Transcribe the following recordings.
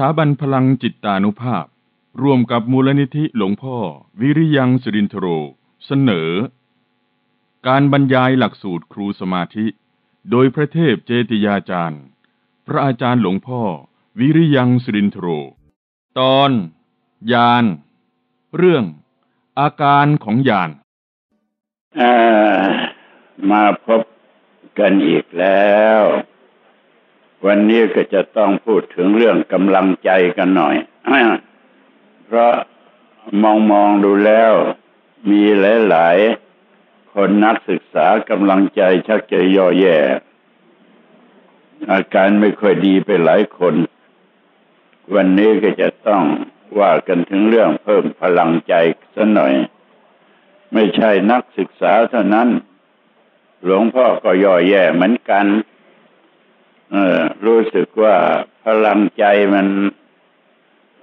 ถาบันพลังจิตตานุภาพ ร่วมกับมูลนิธิหลวงพ่อ วิริยังสิรินทโร เสนอ การบรรยายหลักสูตรครูสมาธิ โดยพระเทพเจติยาจารย์ พระอาจารย์หลวงพ่อ วิริยังสิรินทโร ตอน ยาน เรื่อง อาการของยานามาพบกันอีกแล้ว วันนี้ก็จะต้องพูดถึงเรื่องกำลังใจกันหน่อย เพราะมองมองดูแล้ว มีหลาย ๆ คนนักศึกษากำลังใจชักจะย่อแย่ อาการไม่ค่อยดีไปหลายคน วันนี้ก็จะต้องว่ากันถึงเรื่องเพิ่มพลังใจสัหน่อย ไม่ใช่นักศึกษาเท่านั้น หลวงพ่อก็ย่อแย่เหมือนกัน เออรู้สึกว่าพลังใจมัน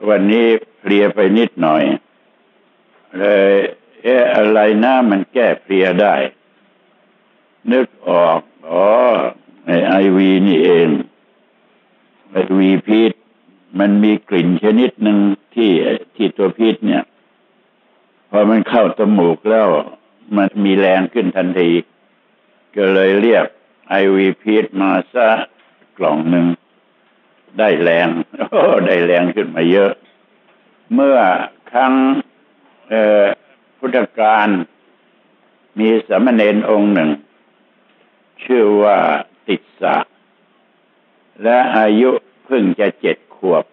วันนี้เพลียไปนิดหน่อย เลยเอ๊ะอะไรนะมันแก้เพลียได้ นึกออก อ๋อไอวีนี่เองไอวีพีทมันมีกลิ่นชนิดหนึ่งที่ที่ตัวพีทเนี่ย พอมันเข้าจมูกแล้ว มันมีแรงขึ้นทันที ก็เลยเรียกไอวีพีทมาซะ กล่องหนึ่งได้แรงโอ้ได้แรงขึ้นมาเยอะ เมื่อครั้งพุทธการมีสามเณรองค์หนึ่ง ชื่อว่าติดสะ และอายุเพิ่งจะเจ็ดขวบ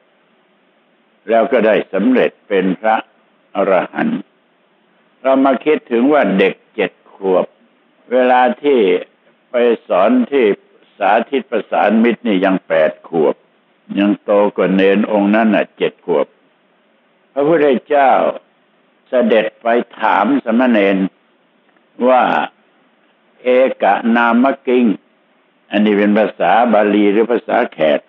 แล้วก็ได้สำเร็จเป็นพระอรหันต์เรามาคิดถึงว่าเด็กเจ็ดขวบ เวลาที่ไปสอนที่ สาธิตประสานมิตรนี่ยังแปดขวบ ยังโตกว่าเนนองค์นั้นน่ะเจ็ดขวบ พระพุทธเจ้าเสด็จไปถามสมณเณรว่าเอกะนามกิง อันนี้เป็นภาษาบาลีหรือภาษาแขก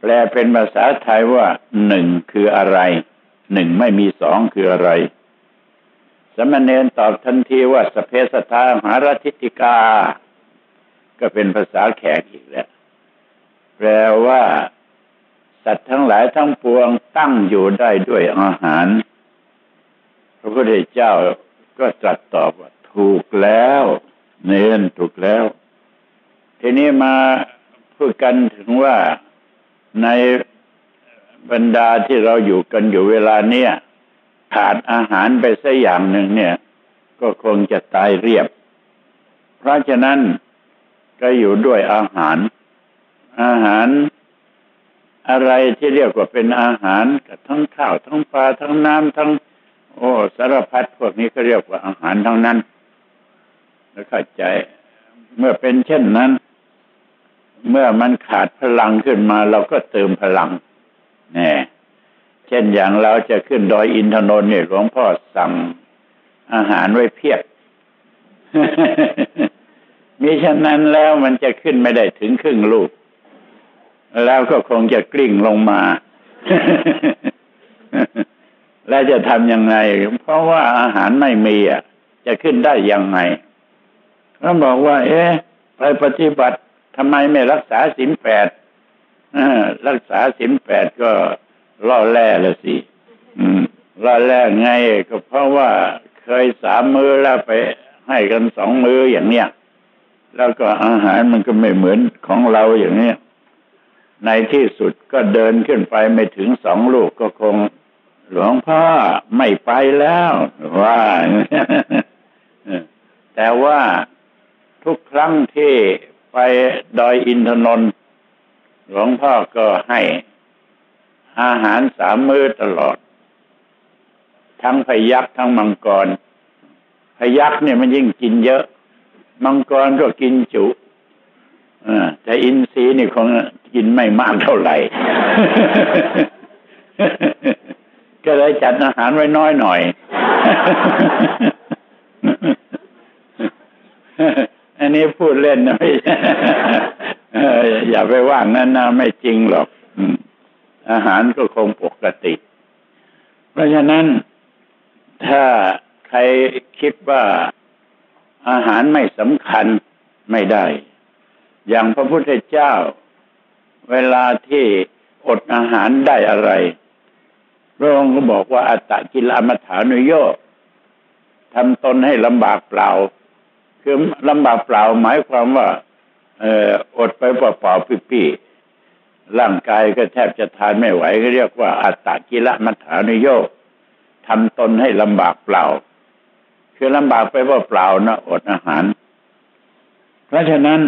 แปลเป็นภาษาไทยว่าหนึ่งคืออะไรหนึ่งไม่มีสองคืออะไร สมณเณรตอบทันทีว่าสเพสทาหารทิติกา ก็เป็นภาษาแขกอีกแล้ว แปลว่า สัตว์ทั้งหลายทั้งปวงตั้งอยู่ได้ด้วยอาหาร พระพุทธเจ้าก็ตรัสตอบว่าถูกแล้ว เน้นถูกแล้ว ทีนี้มาพูดกันถึงว่าในบรรดาที่เราอยู่กันอยู่เวลาเนี้ยขาดอาหารไปสักอย่างหนึ่งเนี่ย ก็คงจะตายเรียบ เพราะฉะนั้น ก็อยู่ด้วยอาหาร อาหาร อะไรที่เรียกว่าเป็นอาหารทั้งข้าวทั้งปลาทั้งน้ำทั้ง โอ้สารพัดพวกนี้ก็เรียกว่าอาหารทั้งนั้น แล้วเข้าใจ เมื่อเป็นเช่นนั้น เมื่อมันขาดพลังขึ้นมา เราก็เติมพลังเนี่ยเช่นอย่างเราจะขึ้นดอยอินทนนท์เนี่ยหลวงพ่อสั่งอาหารไว้เพียบ มีฉะนั้นแล้วมันจะขึ้นไม่ได้ถึงครึ่งลูก แล้วก็คงจะกลิ้งลงมา แล้วจะทำยังไง เพราะว่าอาหารไม่มีอะ จะขึ้นได้ยังไงเขาบอกว่า เอ๊ะไปปฏิบัติทำไมไม่รักษาสินแปดรักษาสินแปดก็ล่อแร่ละสิล่อแร่ไงก็เพราะว่าเคยสามมือแล้วไปให้กันสองมืออย่างเนี้ย แล้วก็อาหารมันก็ไม่เหมือนของเราอย่างนี้ในที่สุดก็เดินขึ้นไปไม่ถึงสองลูกก็คง หลวงพ่อไม่ไปแล้วว่าแต่ว่าทุกครั้งที่ไปดอยอินทนนท์หลวงพ่อก็ให้อาหารสามมื้อตลอด ทั้งพยักทั้งมังกร พยักเนี่ยมันยิ่งกินเยอะ มังกรก็กินจุแต่อินทรีย์นี่คงกินไม่มากเท่าไหร่ ก็เลยจัดอาหารไว้น้อยหน่อย อันนี้พูดเล่นนะไม่อย่าไปว่างนั้นนะไม่จริงหรอก อาหารก็คงปกติ เพราะฉะนั้นถ้าใครคิดว่า อาหารไม่สำคัญไม่ได้ อย่างพระพุทธเจ้า เวลาที่อดอาหารได้อะไรพระองค์ก็บอกว่าอัตตกิลามัฐานุโยทำตนให้ลำบากเปล่า คือลำบากเปล่าหมายความว่าเอออดไปเปล่าๆปี้ๆร่างกายก็แทบจะทานไม่ไหวก็เรียกว่าอัตตกิลมัฐานุโยทำตนให้ลำบากเปล่า คือลำบากไปว่าเปล่านะอดอาหาร เพราะฉะนั้น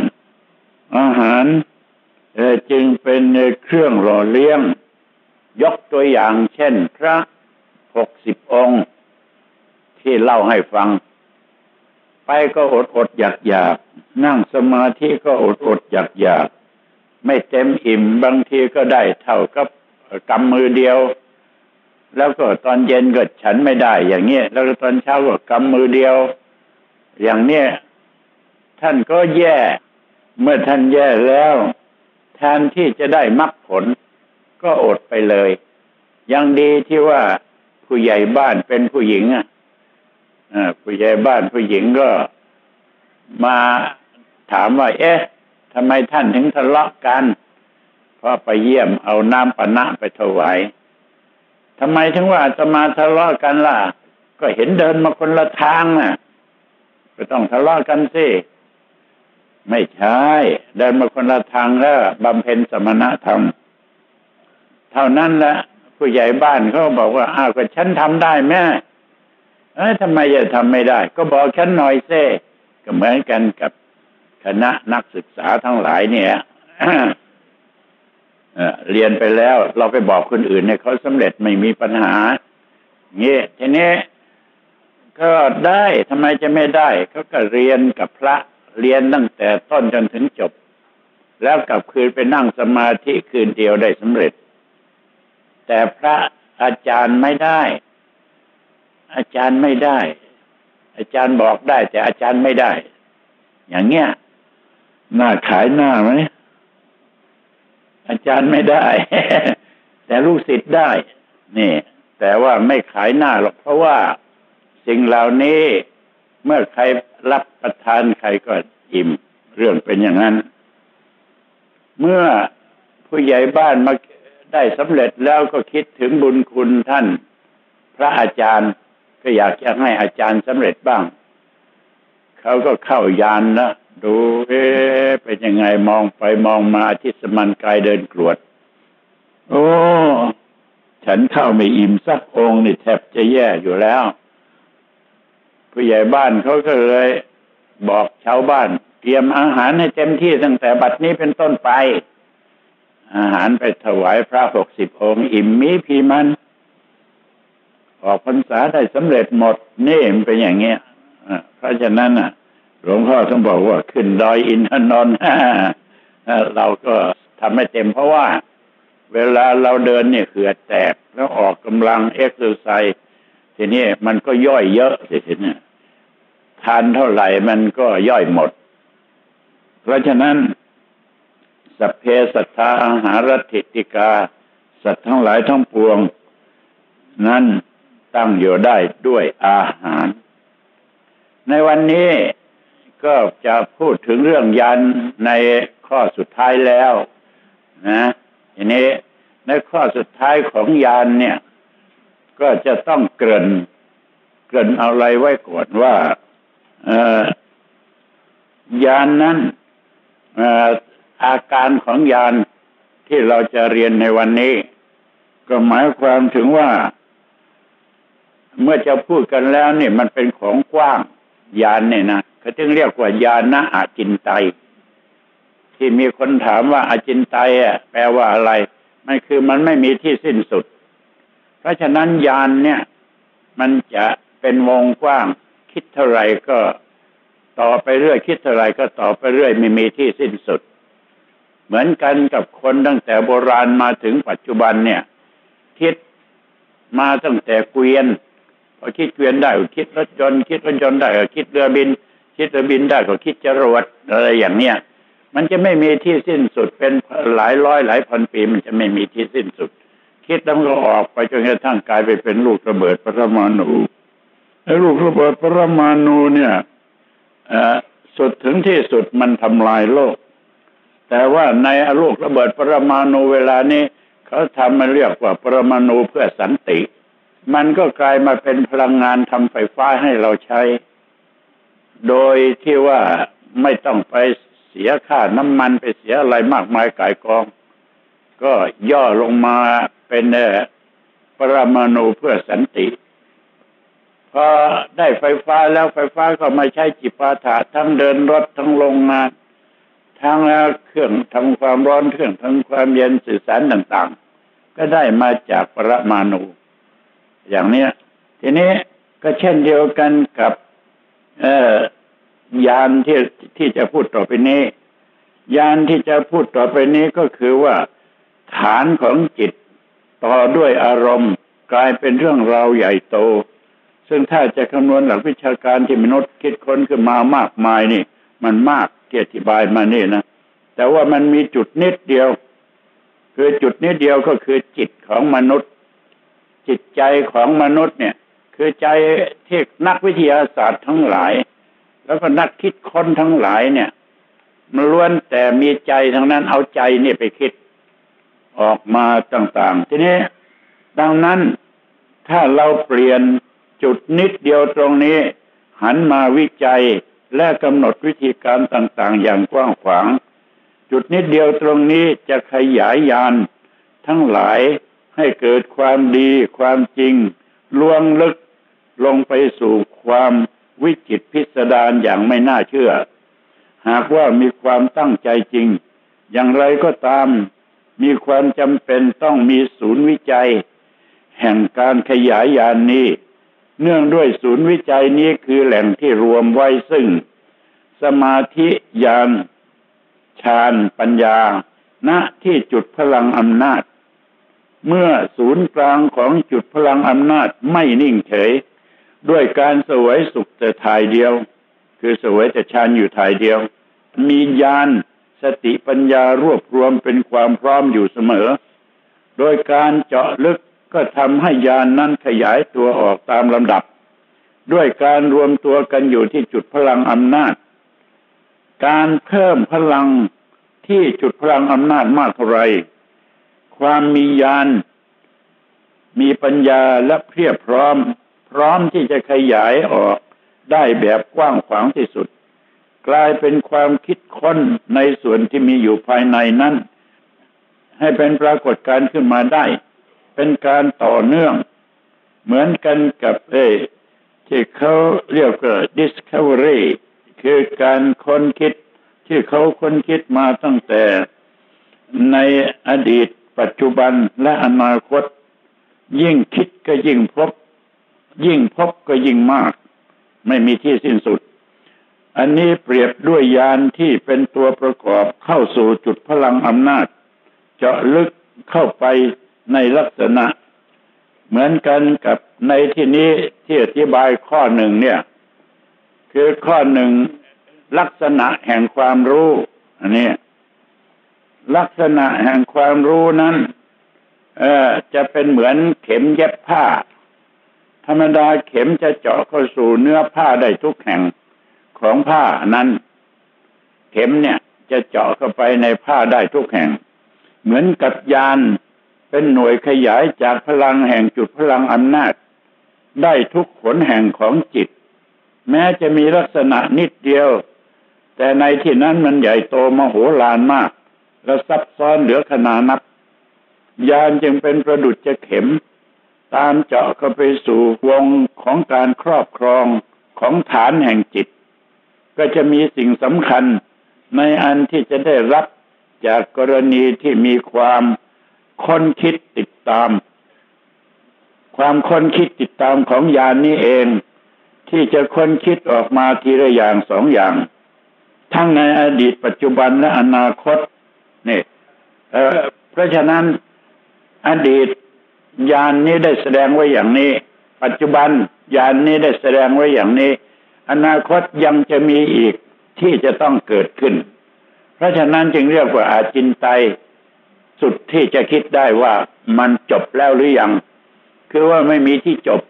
อาหารจึงเป็นเครื่องหล่อเลี้ยง ยกตัวอย่างเช่นพระหกสิบองค์ ที่เล่าให้ฟัง ไปก็อดอดอยากอยากนั่งสมาธิก็อดอดอยากอยากไม่เต็มอิ่มบางทีก็ได้เท่ากับกำมือเดียว แล้วก็ตอนเย็นก็ฉันไม่ได้ อย่างเงี้ยแล้วตอนเช้าก็กำมือเดียว อย่างเนี้ยท่านก็แย่ เมื่อท่านแย่แล้วแทนที่จะได้มรรคผล ก็อดไปเลย ยังดีที่ว่าผู้ใหญ่บ้านเป็นผู้หญิงอะผู้ใหญ่บ้านผู้หญิงก็มาถามว่า เอ๊ะทำไมท่านถึงทะเลาะกัน เพราะไปเยี่ยมเอาน้ำปนะไปถวาย ทำไมถึงว่าจะมาทะเลาะกันล่ะ ก็เห็นเดินมาคนละทางน่ะ ก็ต้องทะเลาะกันสิ ไม่ใช่ เดินมาคนละทางแล้วบำเพ็ญสมณธรรม เท่านั้นแหละผู้ใหญ่บ้านเขาบอกว่า อ้าวก็ฉันทำได้แม่เอ้ยทำไมจะทำไม่ได้ ก็บอกฉันหน่อยเซ่ก็เหมือนกันกับคณะนักศึกษาทั้งหลายเนี่ย เรียนไปแล้วเราไปบอกคนอื่นเนี่ยเขาสำเร็จไม่มีปัญหาเงี้ยทีนี้ก็ได้ทำไมจะไม่ได้เขาก็เรียนกับพระเรียนตั้งแต่ต้นจนถึงจบ แล้วกลับคืนไปนั่งสมาธิคืนเดียวได้สำเร็จ แต่พระอาจารย์ไม่ได้ อาจารย์ไม่ได้ อาจารย์บอกได้ แต่อาจารย์ไม่ได้ อย่างเงี้ยน่าขายหน้าไหม อาจารย์ไม่ได้ แต่ลูกศิษย์ได้ นี่ แต่ว่าไม่ขายหน้าหรอกเพราะว่าสิ่งเหล่านี้เมื่อใครรับประทานใครก็อิ่มเรื่องเป็นอย่างนั้น เมื่อผู้ใหญ่บ้านมาได้สำเร็จแล้วก็คิดถึงบุญคุณท่าน พระอาจารย์ก็อยากจะให้อาจารย์สำเร็จบ้าง เขาก็เข้ายานนะดูเอ๊ ยังไงมองไปมองมาที่สมันกายเดินกรวด โอ้ฉันเข้าไม่อิ่มสักองค์นี่แทบจะแย่อยู่แล้วผู้ใหญ่บ้านเขาก็เลย บอกชาวบ้าน เตรียมอาหารให้เต็มที่ตั้งแต่บัดนี้เป็นต้นไป อาหารไปถวายพระหกสิบองค์ อิ่มหมีพีมัน ออกพรรษาได้สำเร็จหมดนี่มันเป็นอย่างเงี้ยเพราะฉะนั้นอะ หลวงพ่อต้องบอกว่าขึ้นดอยอินทนนท์เราก็ทำให้เต็มเพราะว่า เวลาเราเดินเนี่ยเหงื่อแตกแล้วออกกำลังเอ็กซ์ไซส์ทีนี้มันก็ย่อยเยอะสิทีนี้ทานเท่าไหร่มันก็ย่อยหมด เพราะฉะนั้นสัพเพสัทธาอาหารติติกา สัตว์ทั้งหลายทั้งปวง นั้นตั้งอยู่ได้ด้วยอาหาร ในวันนี้ ก็จะพูดถึงเรื่องยานในข้อสุดท้ายแล้วนะทีนี้ในข้อสุดท้ายของยานเนี่ย ก็จะต้องเกริ่นเกริ่นเอาอะไรไว้ก่อนว่ายานนั้นอาการของยานที่เราจะเรียนในวันนี้ ก็หมายความถึงว่า เมื่อจะพูดกันแล้วเนี่ยมันเป็นของกว้างยานเนี่ยนะ เขาจึงเรียกว่ายานนะอาจินไตที่มีคนถามว่าอาจินไตอะแปลว่าอะไร มันคือมันไม่มีที่สิ้นสุด เพราะฉะนั้นยานเนี่ย มันจะเป็นวงกว้าง คิดเท่าไรก็ต่อไปเรื่อยคิดเท่าไรก็ต่อไปเรื่อยไม่มีที่สิ้นสุด เหมือนกันกับคนตั้งแต่โบราณมาถึงปัจจุบันเนี่ย คิดมาตั้งแต่เกวียนพอคิดเกวียนได้ก็คิดรถยนต์คิดรถยนต์ได้ก็คิดเรือบิน คิดเรือบินได้ก็คิดจรวดอะไรอย่างเนี้ยมันจะไม่มีที่สิ้นสุดเป็นหลายร้อยหลายพันปีมันจะไม่มีที่สิ้นสุด คิดแล้วก็ออกไปจนกระทั่งกลายไปเป็นลูกระเบิดปรมาณูไอ้ลูกระเบิดปรมาณูเนี่ยสุดถึงที่สุดมันทำลายโลก แต่ว่าในลูกระเบิดปรมาณูเวลานี้เขาทำมาเรียกว่าปรมาณูเพื่อสันติ มันก็กลายมาเป็นพลังงานทำไฟฟ้าให้เราใช้ โดยที่ว่าไม่ต้องไปเสียค่าน้ำมันไปเสียอะไรมากมายกายกอง ก็ย่อลงมาเป็นปรมาณูเพื่อสันติพอได้ไฟฟ้าแล้วไฟฟ้าก็มาใช้จิปาถะทั้งเดินรถทั้งโรงงาน ทั้งเครื่องทำความร้อนเครื่องทำความเย็นสื่อสารต่างๆ ก็ได้มาจากปรมาณูอย่างนี้ทีนี้ก็เช่นเดียวกันกับ ยานที่ที่จะพูดต่อไปนี้ ยานที่จะพูดต่อไปนี้ก็คือว่าฐานของจิตต่อด้วยอารมณ์กลายเป็นเรื่องราวใหญ่โต ซึ่งถ้าจะคำนวณหลักวิชาการที่มนุษย์คิดค้นขึ้นมามากมายนี่ มันมากเกียรติบายมานี่นะแต่ว่ามันมีจุดนิดเดียว คือจุดนิดเดียวก็คือจิตของมนุษย์ จิตใจของมนุษย์เนี่ย คือใจที่นักวิทยาศาสตร์ทั้งหลาย แล้วก็นักคิดค้นทั้งหลายเนี่ยมันล้วนแต่มีใจทั้งนั้นเอาใจเนี่ยไปคิดออกมาต่าง ๆ ทีนี้ ดังนั้นถ้าเราเปลี่ยนจุดนิดเดียวตรงนี้ หันมาวิจัยและกำหนดวิธีการต่างๆ อย่างกว้างขวาง จุดนิดเดียวตรงนี้จะขยายยานทั้งหลายให้เกิดความดีความจริงลวงลึก ลงไปสู่ความวิจิตพิสดารอย่างไม่น่าเชื่อ หากว่ามีความตั้งใจจริง อย่างไรก็ตาม มีความจำเป็นต้องมีศูนย์วิจัย แห่งการขยายยานนี้ เนื่องด้วยศูนย์วิจัยนี้คือแหล่งที่รวมไว้ซึ่ง สมาธิยานฌานปัญญา ณที่จุดพลังอำนาจ เมื่อศูนย์กลางของจุดพลังอำนาจไม่นิ่งเฉย ด้วยการสวยสุขแต่ทายเดียว คือสวยแต่ฌานอยู่ทายเดียว มียานสติปัญญารวบรวมเป็นความพร้อมอยู่เสมอ โดยการเจาะลึกก็ทำให้ยานนั้นขยายตัวออกตามลำดับ ด้วยการรวมตัวกันอยู่ที่จุดพลังอำนาจ การเพิ่มพลังที่จุดพลังอำนาจมากเท่าไร ความมียานมีปัญญาและเพียบพร้อม พร้อมที่จะขยายออกได้แบบกว้างขวางที่สุด กลายเป็นความคิดค้นในส่วนที่มีอยู่ภายในนั้น ให้เป็นปรากฏการขึ้นมาได้ เป็นการต่อเนื่อง เหมือนกันกับเอที่เขาเรียกว่า discovery คือการค้นคิดที่เขาค้นคิดมาตั้งแต่ในอดีตปัจจุบันและอนาคต ยิ่งคิดก็ยิ่งพบ ยิ่งพบก็ยิ่งมาก ไม่มีที่สิ้นสุด อันนี้เปรียบด้วยยานที่เป็นตัวประกอบเข้าสู่จุดพลังอำนาจ เจาะลึกเข้าไปในลักษณะ เหมือนกันกับในที่นี้ที่อธิบายข้อหนึ่งเนี่ย คือข้อหนึ่งลักษณะแห่งความรู้ อันนี้ลักษณะแห่งความรู้นั้น เออจะเป็นเหมือนเข็มเย็บผ้า ธรรมดาเข็มจะเจาะเข้าสู่เนื้อผ้าได้ทุกแห่งของผ้านั้น เข็มเนี่ยจะเจาะเข้าไปในผ้าได้ทุกแห่ง เหมือนกับยานเป็นหน่วยขยายจากพลังแห่งจุดพลังอำนาจ ได้ทุกขนแห่งของจิต แม้จะมีลักษณะนิดเดียว แต่ในที่นั้นมันใหญ่โตมโหฬารมาก และซับซ้อนเหลือขนานับ ยานจึงเป็นประดุจจะเข็ม ตามเจาะเข้าไปสู่วงของการครอบครองของฐานแห่งจิต ก็จะมีสิ่งสำคัญในอันที่จะได้รับจากกรณีที่มีความค้นคิดติดตาม ความค้นคิดติดตามของยานนี้เอง ที่จะค้นคิดออกมาทีละอย่างสองอย่าง ทั้งในอดีตปัจจุบันและอนาคตนี่เพราะฉะนั้นอดีต ยานนี้ได้แสดงไว้อย่างนี้ ปัจจุบันยานนี้ได้แสดงไว้อย่างนี้ อนาคตยังจะมีอีกที่จะต้องเกิดขึ้น เพราะฉะนั้นจึงเรียกว่าอาจินไตสุดที่จะคิดได้ว่ามันจบแล้วหรือยัง คือว่าไม่มีที่จบ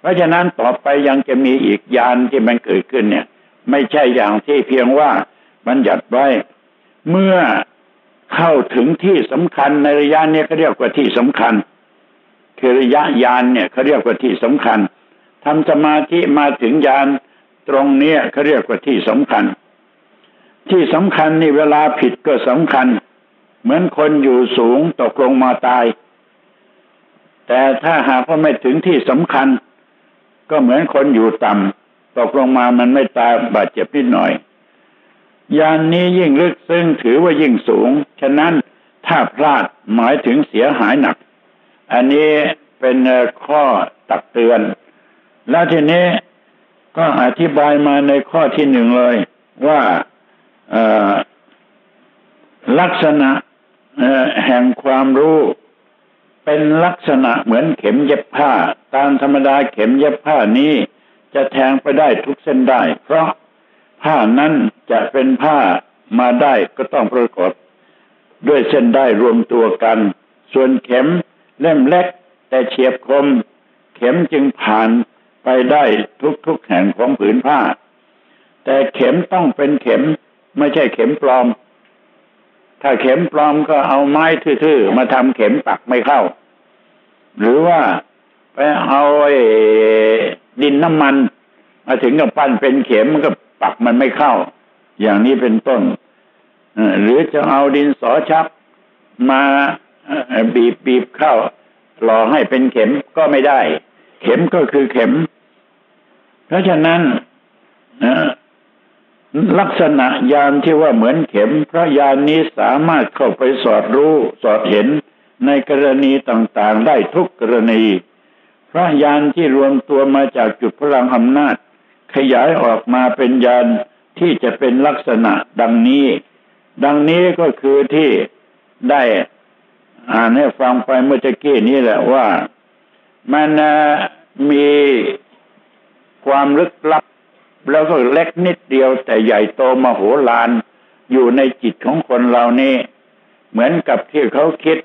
เพราะฉะนั้นต่อไปยังจะมีอีกยานที่มันเกิดขึ้นเนี่ย ไม่ใช่อย่างที่เพียงว่ามันหยัดไว้ เมื่อเข้าถึงที่สำคัญในระยะนี้เขาเรียกว่าที่สำคัญ คือระยะยานเนี่ยเขาเรียกว่าที่สำคัญทำสมาธิมาถึงยานตรงเนี้ยเขาเรียกว่าที่สำคัญ ที่สำคัญนี่เวลาผิดก็สำคัญ เหมือนคนอยู่สูงตกลงมาตาย แต่ถ้าหากว่าไม่ถึงที่สำคัญ ก็เหมือนคนอยู่ต่ำตกลงมามันไม่ตายบาดเจ็บนิดหน่อยยานนี้ยิ่งลึกซึ้งถือว่ายิ่งสูง ฉะนั้นถ้าพลาดหมายถึงเสียหายหนัก อันนี้เป็นข้อตักเตือน แล้วทีนี้ก็อธิบายมาในข้อที่หนึ่งเลย ว่าลักษณะแห่งความรู้ เป็นลักษณะเหมือนเข็มเย็บผ้า ตามธรรมดาเข็มเย็บผ้านี้จะแทงไปได้ทุกเส้นได้ เพราะผ้านั้นจะเป็นผ้ามาได้ก็ต้องประกอบด้วยเส้นได้รวมตัวกัน ส่วนเข็ม เล่มเล็กแต่เฉียบคม เข็มจึงผ่านไปได้ทุกๆแห่งของผืนผ้า แต่เข็มต้องเป็นเข็มไม่ใช่เข็มปลอม ถ้าเข็มปลอมก็เอาไม้ทื่อๆมาทำเข็มปักไม่เข้า หรือว่าไปเอาไอ้ดินน้ำมัน มาถึงกับปั้นเป็นเข็มมันก็ปักมันไม่เข้า อย่างนี้เป็นต้นหรือจะเอาดินสอชักมา บีบบีบเข้าหล่อให้เป็นเข็มก็ไม่ได้ เข็มก็คือเข็ม เพราะฉะนั้นลักษณะยานที่ว่าเหมือนเข็มพระยานนี้สามารถเข้าไปสอดรู้สอดเห็นในกรณีต่างๆ ได้ทุกกรณีพระยานที่รวมตัวมาจากจุดพลังอำนาจ ขยายออกมาเป็นยานที่จะเป็นลักษณะดังนี้ ดังนี้ก็คือที่ได้ อ่านให้ฟังไปเมื่อกี้นี้แหละว่ามันมีความลึกลับ แล้วก็เล็กนิดเดียว แต่ใหญ่โตมโหฬารอยู่ในจิตของคนเรานี่เหมือนกับที่เขาคิด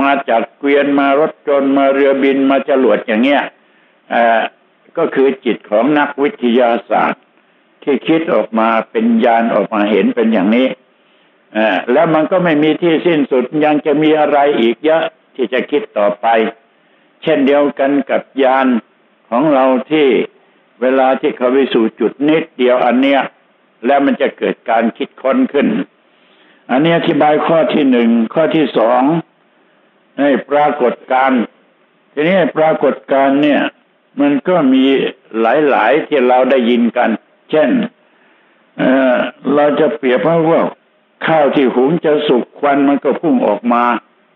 มาจากเกวียนมารถจนมาเรือบินมาจรวดอย่างเงี้ยก็คือจิตของนักวิทยาศาสตร์ ที่คิดออกมาเป็นยานออกมาเห็นเป็นอย่างนี้ แล้วมันก็ไม่มีที่สิ้นสุดยังจะมีอะไรอีกเยอะที่จะคิดต่อไป เช่นเดียวกันกับยานของเราที่เวลาที่เขาไปสู่จุดนิดเดียวอันเนี้ย แล้วมันจะเกิดการคิดค้นขึ้น อันนี้อธิบายข้อที่หนึ่งข้อที่สองให้ปรากฏการทีนี้ปรากฏการเนี่ย มันก็มีหลาย ๆ ที่เราได้ยินกัน เช่นเเราจะเปรียบว่า ข้าวที่หุงจะสุกควันมันก็พุ่งออกมา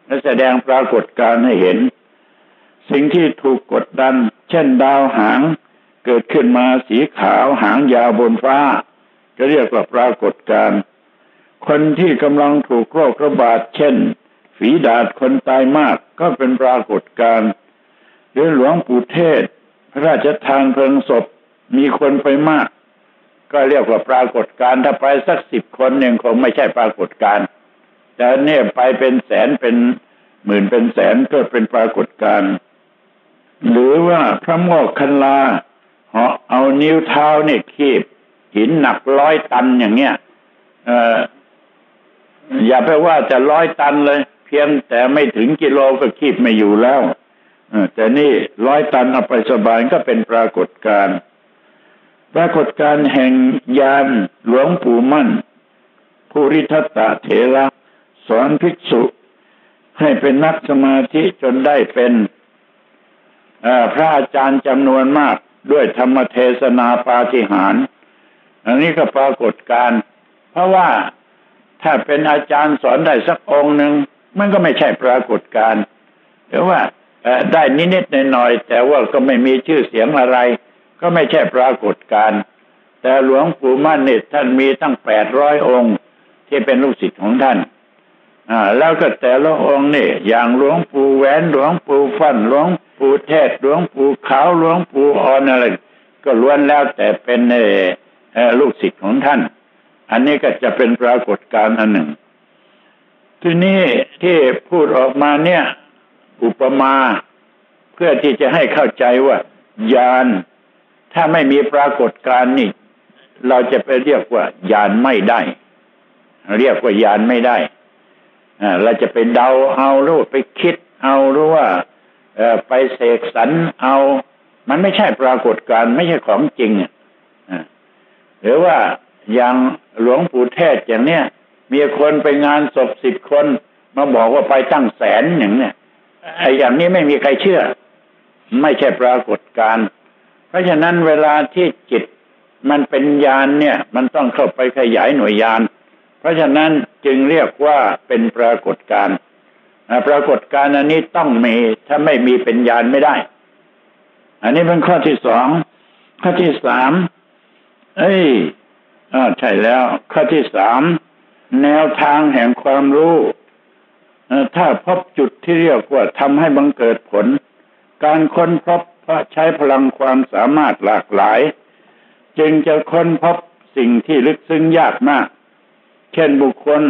และแสดงปรากฏการให้เห็น สิ่งที่ถูกกดดัน เช่นดาวหาง เกิดขึ้นมาสีขาวหางยาวบนฟ้า ก็เรียกว่าปรากฏการ คนที่กำลังถูกโรคระบาด เช่น ฝีดาดคนตายมากก็เป็นปรากฏการหรือหลวงปู่เทศ พระราชทานเพลิงศพมีคนไปมาก ก็เรียกว่าปรากฏการถ้าไปสักสิบคนหนึ่งคงไม่ใช่ปรากฏการแต่เนี่ยไปเป็นแสนเป็นหมื่นเป็นแสนก็เป็นปรากฏการหรือว่าพระโมกคันลาเหาะเอานิ้วเท้าเนี่ยคีบหินหนักร้อยตันอย่างเงี้ยเอออย่าไปว่าจะร้อยตันเลย เพียงแต่ไม่ถึงกิโลก็คีบไม่อยู่แล้วแต่นี่ร้อยตันเอาไปสบายก็เป็นปรากฏการณ์ ปรากฏการแห่งยานหลวงปู่มั่น ภูริทัตตะเถระสอนภิกษุ ให้เป็นนักสมาธิจนได้เป็นพระอาจารย์จำนวนมากด้วยธรรมเทศนาปาฏิหาร อันนี้ก็ปรากฏการ เพราะว่าถ้าเป็นอาจารย์สอนได้สักองค์หนึ่งมันก็ไม่ใช่ปรากฏการหรือว่าได้นิดๆหน่อยๆแต่ว่าก็ไม่มีชื่อเสียงอะไร ก็ไม่ใช่ปรากฏการแต่หลวงปู่มั่นเนี่ท่านมีตั้งแปดร้อยองค์ ที่เป็นลูกศิษย์ของท่านอ่าแล้วก็แต่ละองค์นี่อย่างหลวงปู่แหวนหลวงปู่ฟันหลวงปู่เทศหลวงปู่ขาวหลวงปู่อ่อนอะไรก็ล้วนแล้วแต่เป็นเอลูกศิษย์ของท่าน อันนี้ก็จะเป็นปรากฏการณ์อันหนึ่ง ทีนี้ที่พูดออกมาเนี่ย อุปมาเพื่อที่จะให้เข้าใจว่ายาน ถ้าไม่มีปรากฏการณ์นี่ เราจะไปเรียกว่ายานไม่ได้ เรียกว่ายานไม่ได้เราจะไปเดาเอาหรือไปคิดเอาหรือว่าไปเสกสรรเอา มันไม่ใช่ปรากฏการณ์ไม่ใช่ของจริงหรือว่าอย่างหลวงปู่เทศอย่างเนี้ยมีคนไปงานศพสิบคน มาบอกว่าไปตั้งแสนอย่างเนี้ยไอ้อย่างนี้ไม่มีใครเชื่อ ไม่ใช่ปรากฏการณ์ เพราะฉะนั้นเวลาที่จิตมันเป็นยานเนี่ย มันต้องเข้าไปขยายหน่วยยาน เพราะฉะนั้นจึงเรียกว่าเป็นปรากฏการณ์ปรากฏการณ์อันนี้ต้องมีถ้าไม่มีเป็นยานไม่ได้ อันนี้เป็นข้อที่สองข้อที่สามเอ้ยอ่าใช่แล้ว ข้อที่สามแนวทางแห่งความรู้ถ้าพบจุดที่เรียกว่าทำให้บังเกิดผล การค้นพบ เพราะใช้พลังความสามารถหลากหลาย จึงจะค้นพบสิ่งที่ลึกซึ้งยากมาก เช่นบุคคล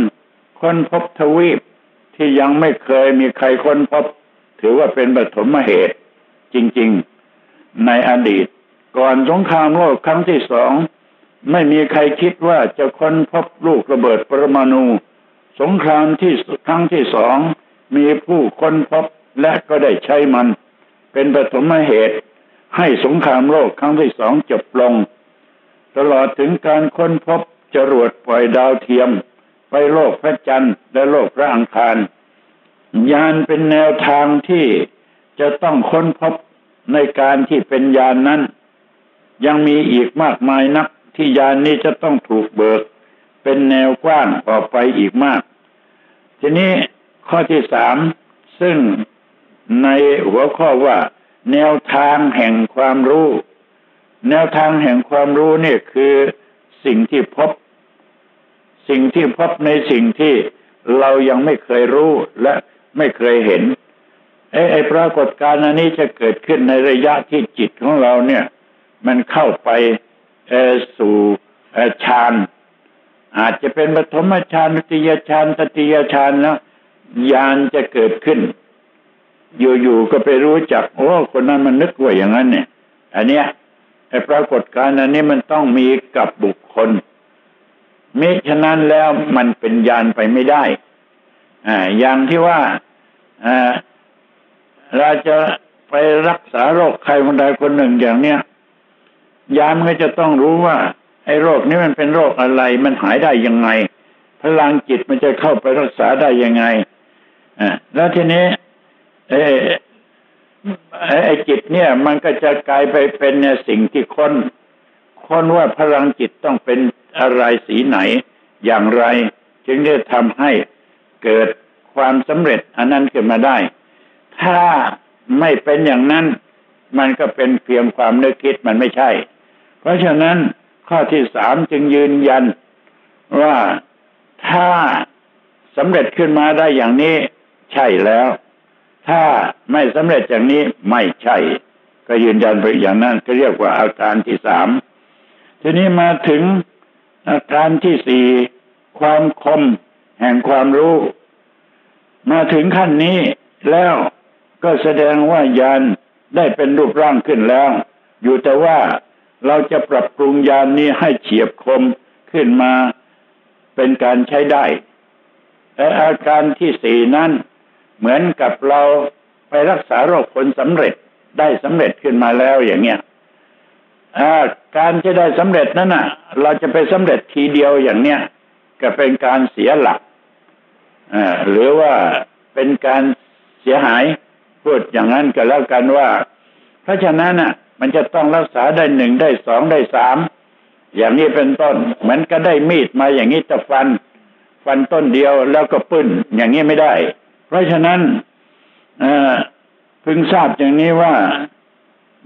ค้นพบทวีปที่ยังไม่เคยมีใครค้นพบ ถือว่าเป็นปฐมเหตุ จริง ๆ ในอดีต ก่อนสงครามโลกครั้งที่สองไม่มีใครคิดว่าจะค้นพบลูกระเบิดปรมาณูสงครามที่ครั้งที่สองมีผู้ค้นพบและก็ได้ใช้มัน เป็นปฐมเหตุให้สงครามโลกครั้งที่สองจบลง ตลอดถึงการค้นพบจรวดปล่อยดาวเทียม ไปโลกพระจันทร์และโลกพระอังคาร ยานเป็นแนวทางที่จะต้องค้นพบในการที่เป็นยานนั้น ยังมีอีกมากมายนักที่ยานนี้จะต้องถูกเบิก เป็นแนวกว้างออกไปอีกมาก ทีนี้ข้อที่สามซึ่ง ในหัวข้อว่า แนวทางแห่งความรู้ แนวทางแห่งความรู้เนี่ยคือสิ่งที่พบ สิ่งที่พบในสิ่งที่เรายังไม่เคยรู้และไม่เคยเห็นไอ้ไอ้ปรากฏการณ์อันนี้จะเกิดขึ้นในระยะที่จิตของเราเนี่ย มันเข้าไปสู่ฌานอาจจะเป็นปฐมฌานติยฌานตติยฌานแล้วยานจะเกิดขึ้น อยู่ๆก็ไปรู้จักโอ้คนนั้นมันนึกว่าอย่างนั้นเนี่ย อันเนี้ยไอ้ปรากฏการณ์อันนี้มันต้องมีกับบุคคลมิฉะนั้นแล้วมันเป็นยานไปไม่ได้อ่าอย่างที่ว่าอ่าเราจะไปรักษาโรคใครคนใดคนหนึ่งอย่างเนี้ยยามก็จะต้องรู้ว่า ไอ้โรคนี้มันเป็นโรคอะไร มันหายได้ยังไง พลังจิตมันจะเข้าไปรักษาได้ยังไงอ่าแล้วทีนี้ ไอ้ไอ้จิตเนี่ย มันก็จะกลายไปเป็นเนี่ยสิ่งที่ค้นค้นว่าพลังจิตต้องเป็นอะไรสีไหน อย่างไร จึงจะทำให้เกิดความสำเร็จอันนั้นขึ้นมาได้ ถ้าไม่เป็นอย่างนั้น มันก็เป็นเพียงความนึกคิดมันไม่ใช่ เพราะฉะนั้นข้อที่สามจึงยืนยันว่าถ้าสำเร็จขึ้นมาได้อย่างนี้ใช่แล้ว ถ้าไม่สำเร็จอย่างนี้ไม่ใช่ ก็ยืนยันไปอย่างนั้นก็เรียกว่าอาการที่สามทีนี้มาถึงอาการที่สี่ความคมแห่งความรู้ มาถึงขั้นนี้แล้วก็แสดงว่ายานได้เป็นรูปร่างขึ้นแล้ว อยู่แต่ว่าเราจะปรับปรุงยานนี้ให้เฉียบคมขึ้นมาเป็นการใช้ได้และอาการที่สี่นั้น เหมือนกับเราไปรักษาโรคผลสำเร็จได้สำเร็จขึ้นมาแล้วอย่างเงี้ยการจะได้สำเร็จนั้นน่ะ เราจะไปสำเร็จทีเดียวอย่างเนี้ยก็เป็นการเสียหลักหรือว่าเป็นการเสียหายพูดอย่างนั้นก็แล้วกันว่า เพราะฉะนั้นน่ะ มันจะต้องรักษาได้หนึ่งได้สองได้สามอย่างนี้เป็นต้นเหมือนก็ได้มีดมาอย่างนี้จะฟัน ฟันต้นเดียวแล้วก็ปื้นอย่างนี้ไม่ได้ เพราะฉะนั้นพึงทราบอย่างนี้ว่า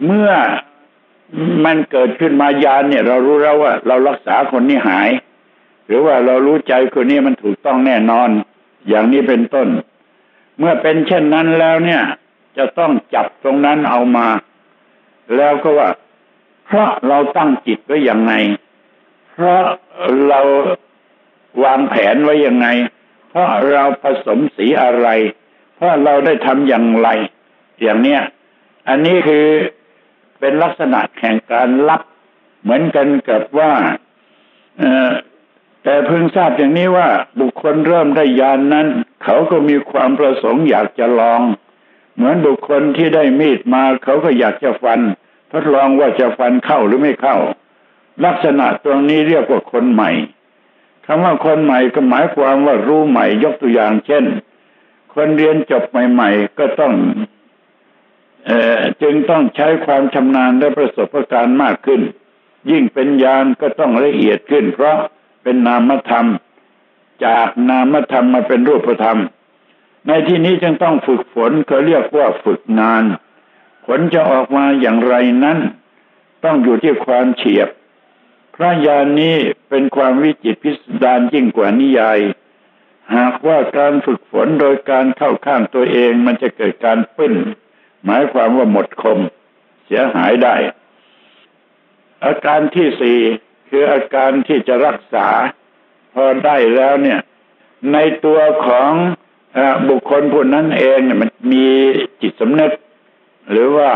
เมื่อมันเกิดขึ้นมายานเนี่ย เรารู้แล้วว่า เรารักษาคนนี้หาย หรือว่าเรารู้ใจคนนี้มันถูกต้องแน่นอน อย่างนี้เป็นต้น เมื่อเป็นเช่นนั้นแล้วเนี่ย จะต้องจับตรงนั้นเอามา แล้วก็ว่า เพราะเราตั้งจิตไว้อย่างไง เพราะเราวางแผนไว้อยังไง พราะเราผสมสีอะไรเพราะเราได้ทำอย่างไร อย่างเนี้ยอันนี้คือเป็นลักษณะแห่งการรับเหมือนกันกับว่าแต่เพิ่งทราบอย่างนี้ว่าบุคคลเริ่มได้ยานนั้น เขาก็มีความประสงค์อยากจะลอง เหมือนบุคคลที่ได้มีดมา เขาก็อยากจะฟันทดลองว่าจะฟันเข้าหรือไม่เข้า ลักษณะตรงนี้เรียกว่าคนใหม่ คำว่าคนใหม่ก็หมายความว่ารู้ใหม่ยกตัวอย่าง เช่น คนเรียนจบใหม่ ๆ ก็ต้องจึงต้องใช้ความชำนาญและประสบการณ์มากขึ้น ยิ่งเป็นญาณก็ต้องละเอียดขึ้น เพราะเป็นนามธรรม จากนามธรรมมาเป็นรูปธรรม ในที่นี้จึงต้องฝึกฝนเขาเรียกว่าฝึกงาน ผลจะออกมาอย่างไรนั้น ต้องอยู่ที่ความเฉียบ พระญาณนี้เป็นความวิจิตพิสดารยิ่งกว่านิยาย หากว่าการฝึกฝนโดยการเข้าข้างตัวเองมันจะเกิดการปิ้น หมายความว่าหมดคม เสียหายได้ อาการที่สี่คืออาการที่จะรักษา พอได้แล้วเนี่ย ในตัวของอบุคคลผู้นั้นเองเนี่ยมันมีจิตสำนึก หรือว่า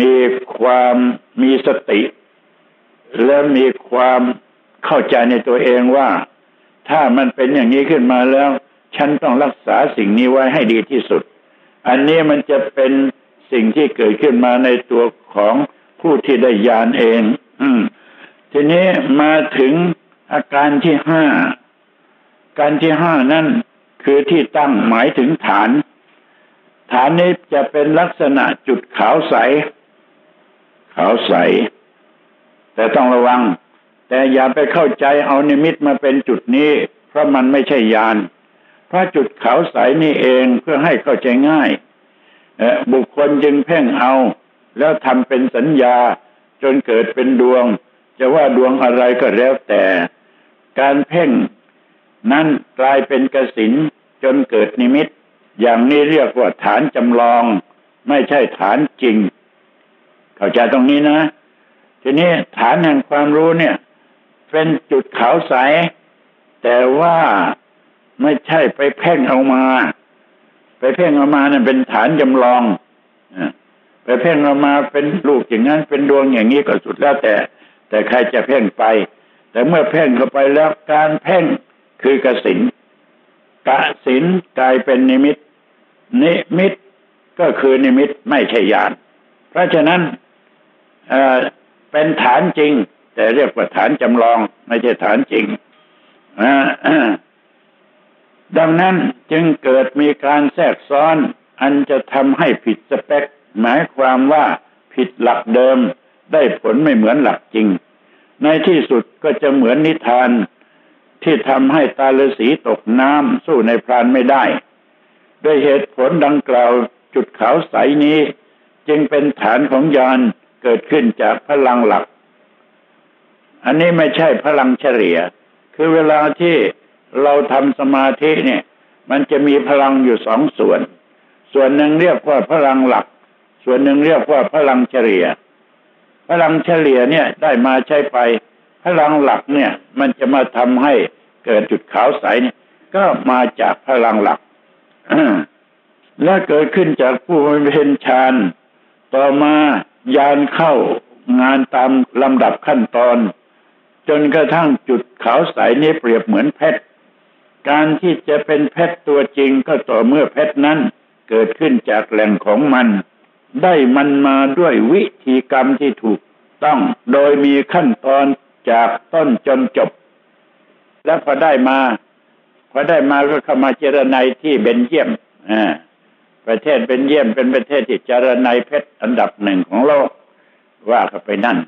มีความมีสติ และมีความเข้าใจในตัวเองว่า ถ้ามันเป็นอย่างนี้ขึ้นมาแล้ว ฉันต้องรักษาสิ่งนี้ไว้ให้ดีที่สุด อันนี้มันจะเป็นสิ่งที่เกิดขึ้นมาในตัวของผู้ที่ได้ยานเอง อืม ทีนี้มาถึงอาการที่ห้าการที่ห้านั่นคือที่ตั้งหมายถึงฐาน ฐานนี้จะเป็นลักษณะจุดขาวใส ขาวใส แต่ต้องระวัง แต่อย่าไปเข้าใจเอานิมิตมาเป็นจุดนี้ เพราะมันไม่ใช่ยานพระจุดขาวใสนี่เองเพื่อให้เข้าใจง่ายบุคคลจึงเพ่งเอา แล้วทำเป็นสัญญาจนเกิดเป็นดวง จะว่าดวงอะไรก็แล้วแต่ การเพ่งนั้นกลายเป็นกสินจนเกิดนิมิต อย่างนี้เรียกว่าฐานจำลอง ไม่ใช่ฐานจริง เข้าใจตรงนี้นะ ทีนี้ฐานแห่งความรู้เนี่ย เป็นจุดขาวใส แต่ว่าไม่ใช่ไปเพ่งเอามา ไปเพ่งเอามาเนี่ยเป็นฐานจำลองไปเพ่งเอามาเป็นลูกอย่างนั้นเป็นดวงอย่างนี้ก็สุดแล้วแต่ แต่ใครจะเพ่งไป แต่เมื่อเพ่งเข้าไปแล้วการเพ่งคือกสินกสินกลายเป็นนิมิต นิมิตก็คือนิมิตไม่ใช่ญาณเพราะฉะนั้น เป็นฐานจริง แต่เรียกว่าฐานจำลอง ไม่ใช่ฐานจริงดังนั้นจึงเกิดมีการแทรกซ้อน อันจะทำให้ผิดสเปค หมายความว่าผิดหลักเดิม ได้ผลไม่เหมือนหลักจริง ในที่สุดก็จะเหมือนนิทานที่ทำให้ตาฤาษีตกน้ำสู้ในพรานไม่ได้ ด้วยเหตุผลดังกล่าวจุดขาวใสนี้ จึงเป็นฐานของยาน เกิดขึ้นจากพลังหลัก อันนี้ไม่ใช่พลังเฉลี่ย คือเวลาที่เราทำสมาธิเนี่ย มันจะมีพลังอยู่สองส่วน ส่วนหนึ่งเรียกว่าพลังหลัก ส่วนหนึ่งเรียกว่าพลังเฉลี่ย พลังเฉลี่ยเนี่ยได้มาใช้ไป พลังหลักเนี่ย มันจะมาทำให้เกิดจุดขาวใสเนี่ย ก็มาจากพลังหลักและเกิดขึ้นจากผู้เป็นฌานต่อมา ยานเข้างานตามลำดับขั้นตอน จนกระทั่งจุดขาวใสนี้เปรียบเหมือนเพชรการที่จะเป็นเพชรตัวจริงก็ต่อเมื่อเพชรนั้นเกิดขึ้นจากแหล่งของมัน ได้มันมาด้วยวิธีกรรมที่ถูกต้องโดยมีขั้นตอนจากต้นจนจบ และพอได้มา พอได้มาก็เข้ามาเจรไนที่เบนเยียมอ่า ประเทศเบนเยี่ยมเป็นประเทศที่เจรไนเพชรอันดับหนึ่งของโลกว่าเข้าไปนั่น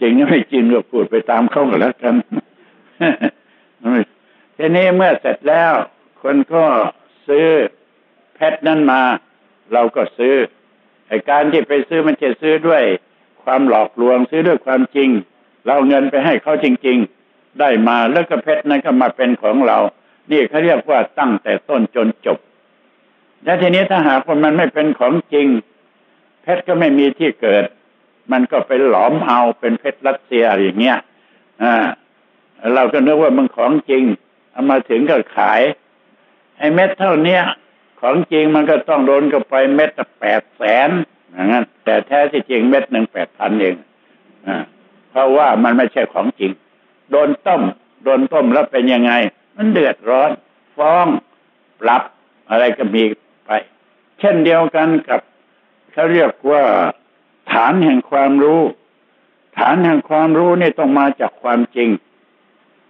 จริงไม่จริงก็พูดไปตามเขาก็แล้วกันทีนี้เมื่อเสร็จแล้ว คนก็ซื้อเพชรนั้นมา เราก็ซื้อไอการที่ไปซื้อมันจะซื้อด้วย ความหลอกลวงซื้อด้วยความจริง เราเงินไปให้เขาจริง ๆ ได้มาแล้วก็เพชรนั้นก็มาเป็นของเรา นี่เขาเรียกว่าตั้งแต่ต้นจนจบ และทีนี้ถ้าหากว่ามันไม่เป็นของจริง เพชรก็ไม่มีที่เกิด มันก็ไปหลอมเอาเป็นเพชรรัสเซียอย่างเงี้ยอ่าเราก็นึกว่ามันของจริง เอามาถึงก็ขาย ไอ้เม็ดเท่าเนี้ยของจริงมันก็ต้องโดนกับไปเม็ดละแปดแสนอย่างนั้นแต่แท้ที่จริงเม็ดหนึ่งแปดพันเองอ่าเพราะว่ามันไม่ใช่ของจริง โดนต้ม โดนต้มแล้วเป็นยังไง มันเดือดร้อน ฟ้อง ปรับอะไรก็มี ไป เช่นเดียวกันกับเขาเรียกว่าฐานแห่งความรู้ ฐานแห่งความรู้นี่ต้องมาจากความจริง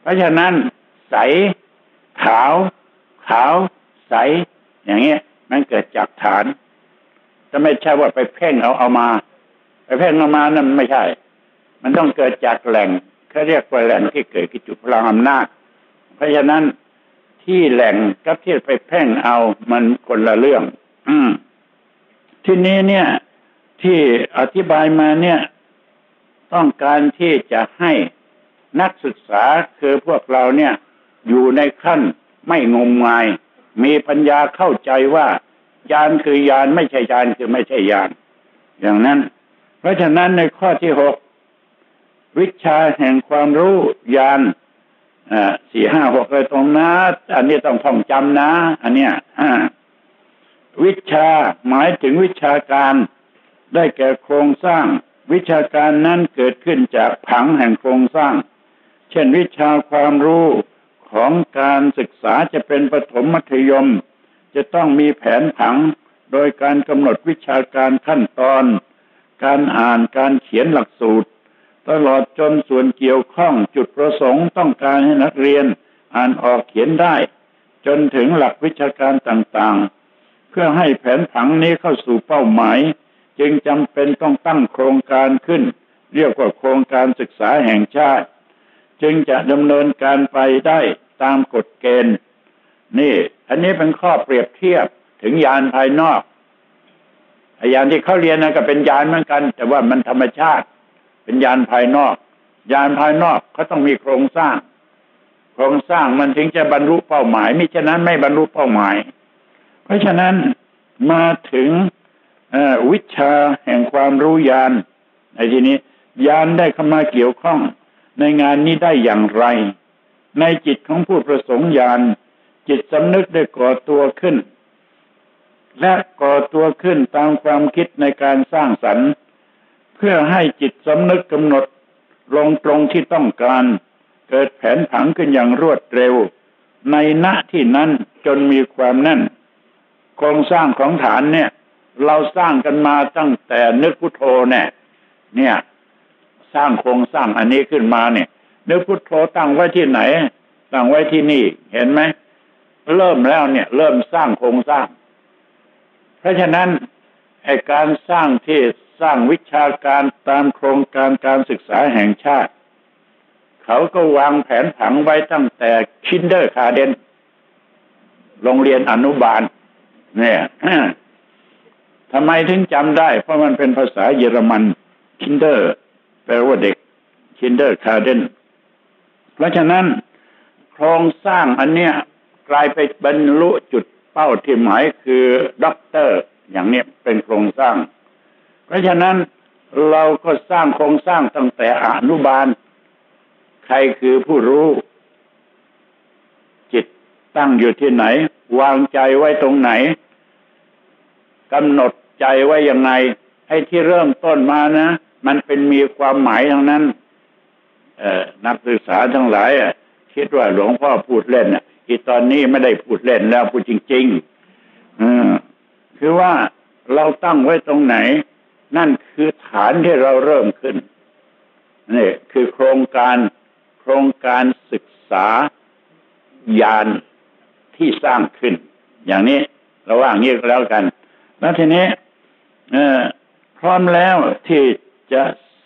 เพราะฉะนั้นใสขาว ขาวใส อย่างเงี้ย มันเกิดจากฐานจะไม่ใช่ว่าไปเพ่งเอาเอามาไปเพ่งเอามานั่นไม่ใช่ มันต้องเกิดจากแหล่งเขาเรียกว่าแหล่งที่เกิดขึ้นจุพลังอำนาจ เพราะฉะนั้น ที่แหล่งกับที่ไปเพ่งเอามันคนละเรื่อง อืมทีนี้เนี่ย ที่อธิบายมาเนี่ย ต้องการที่จะให้นักศึกษาคือพวกเราเนี่ย อยู่ในขั้นไม่งมงาย มีปัญญาเข้าใจว่ายานคือยานไม่ใช่ยานคือไม่ใช่ยาน อย่างนั้น เพราะฉะนั้นในข้อที่หกวิชาแห่งความรู้ยาน สี่ห้าหกเลยตรงนะ อันนี้ต้องท่องจำนะ อันเนี้ยวิชาหมายถึงวิชาการได้แก่โครงสร้าง วิชาการนั้นเกิดขึ้นจากผังแห่งโครงสร้าง เช่นวิชาความรู้ของการศึกษาจะเป็นปฐมมัธยม จะต้องมีแผนผัง โดยการกำหนดวิชาการขั้นตอน การอ่านการเขียนหลักสูตร ตลอดจนส่วนเกี่ยวข้องจุดประสงค์ต้องการให้นักเรียนอ่านออกเขียนได้ จนถึงหลักวิชาการต่างๆ เพื่อให้แผนผังนี้เข้าสู่เป้าหมาย จึงจำเป็นต้องตั้งโครงการขึ้น เรียกว่าโครงการศึกษาแห่งชาติ จึงจะดำเนินการไปได้ตามกฎเกณฑ์ นี่ อันนี้เป็นข้อเปรียบเทียบถึงยานภายนอกยานที่เขาเรียนนะก็เป็นยานเหมือนกัน แต่ว่ามันธรรมชาติ เป็นยานภายนอก ยานภายนอกเขาต้องมีโครงสร้าง โครงสร้างมันถึงจะบรรลุเป้าหมายมิฉะนั้นไม่บรรลุเป้าหมาย เพราะฉะนั้นมาถึงวิชาแห่งความรู้ยานในที่นี้ยานได้เข้ามาเกี่ยวข้อง ในงานนี้ได้อย่างไร ในจิตของผู้ประสงค์ยานจิตสำนึกได้ก่อตัวขึ้น และก่อตัวขึ้นตามความคิดในการสร้างสรรค์ พื่อให้จิตสำนึกกำหนดลงตรงที่ต้องการ เกิดแผนผังขึ้นอย่างรวดเร็ว ในณที่นั้นจนมีความแน่นโครงสร้างของฐานเนี่ย เราสร้างกันมาตั้งแต่นึกพุทโธเนี่ย เนี่ย สร้างโครงสร้างอันนี้ขึ้นมาเนี่ย นึกพุทโธตั้งไว้ที่ไหน ตั้งไว้ที่นี่ เห็นไหมเริ่มแล้วเนี่ย เริ่มสร้างโครงสร้าง เพราะฉะนั้นไอการสร้างที่ สร้างวิชาการตามโครงการการศึกษาแห่งชาติ เขาก็วางแผนผังไว้ตั้งแต่ kindergarten โรงเรียนอนุบาล เนี่ยทำไมถึงจำได้ เพราะมันเป็นภาษาเยอรมัน Kinder แปลว่าเด็ก Kindergarten เพราะฉะนั้นโครงสร้างอันเนี้ยกลายไปบรรลุจุดเป้าที่หมายคือด็อกเตอร์ อย่างเนี้ยเป็นโครงสร้าง ราะฉะนั้นเราก็สร้างโครงสร้างตั้งแต่อนุบาล ใครคือผู้รู้ จิตตั้งอยู่ที่ไหน วางใจไว้ตรงไหนกำหนดใจไว้ยังไงให้ที่เริ่มต้นมานะ มันเป็นมีความหมายทั้งนั้นนักศึกษาทั้งหลายคิดว่าหลวงพ่อพูดเล่นที่ตอนนี้ไม่ได้พูดเล่นแล้วพูดจริงๆคือว่าเราตั้งไว้ตรงไหน นั่นคือฐานที่เราเริ่มขึ้นนี่คือโครงการโครงการศึกษายานที่สร้างขึ้น อย่างนี้เราว่างี้ก็แล้วกัน แล้วทีนี้พร้อมแล้วที่จะ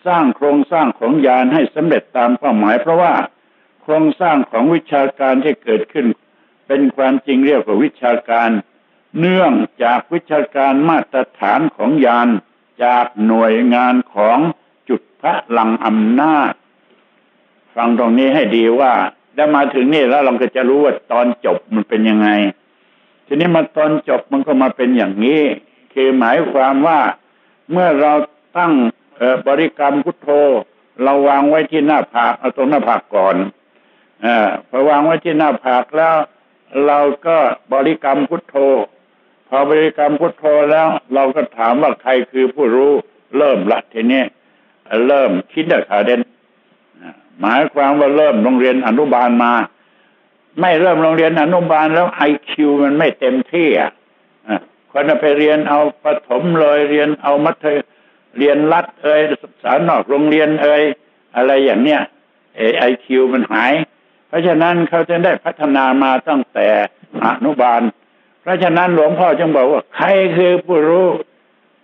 สร้างโครงสร้างของยานให้สำเร็จตามเป้าหมาย เพราะว่าโครงสร้างของวิชาการที่เกิดขึ้น เป็นความจริงเรียกว่าวิชาการ เนื่องจากวิชาการมาตรฐานของยาน จากหน่วยงานของจุดพระลังอำนาจ ฟังตรงนี้ให้ดีว่าได้มาถึงนี่แล้วเราก็จะรู้ว่าตอนจบมันเป็นยังไง ทีนี้มาตอนจบมันก็มาเป็นอย่างนี้ คือหมายความว่าเมื่อเราตั้งบริกรรมพุทโธ เราวางไว้ที่หน้าผากเอาตรงหน้าผากก่อนอพอวางไว้ที่หน้าผากแล้ว เราก็บริกรรมพุทโธ พอบริกรรมพุทโธแล้ว เราก็ถามว่าใครคือผู้รู้เริ่มละทีนี้เริ่มคิดเดคาเดนหมายความว่าเริ่มโรงเรียนอนุบาลมา ไม่เริ่มโรงเรียนอนุบาลแล้วไอคิวมันไม่เต็มที่อะคนไปเรียนเอาประถมเลยเรียนเอามัธยเรียนรัดเอ่ยศึกษานอกโรงเรียนเอ่ยอะไรอย่างเนี้ยไอคิวมันหาย เพราะฉะนั้นเขาจะได้พัฒนามาตั้งแต่อนุบาล เพราะฉะนั้นหลวงพ่อจึงบอกว่า ใครคือผู้รู้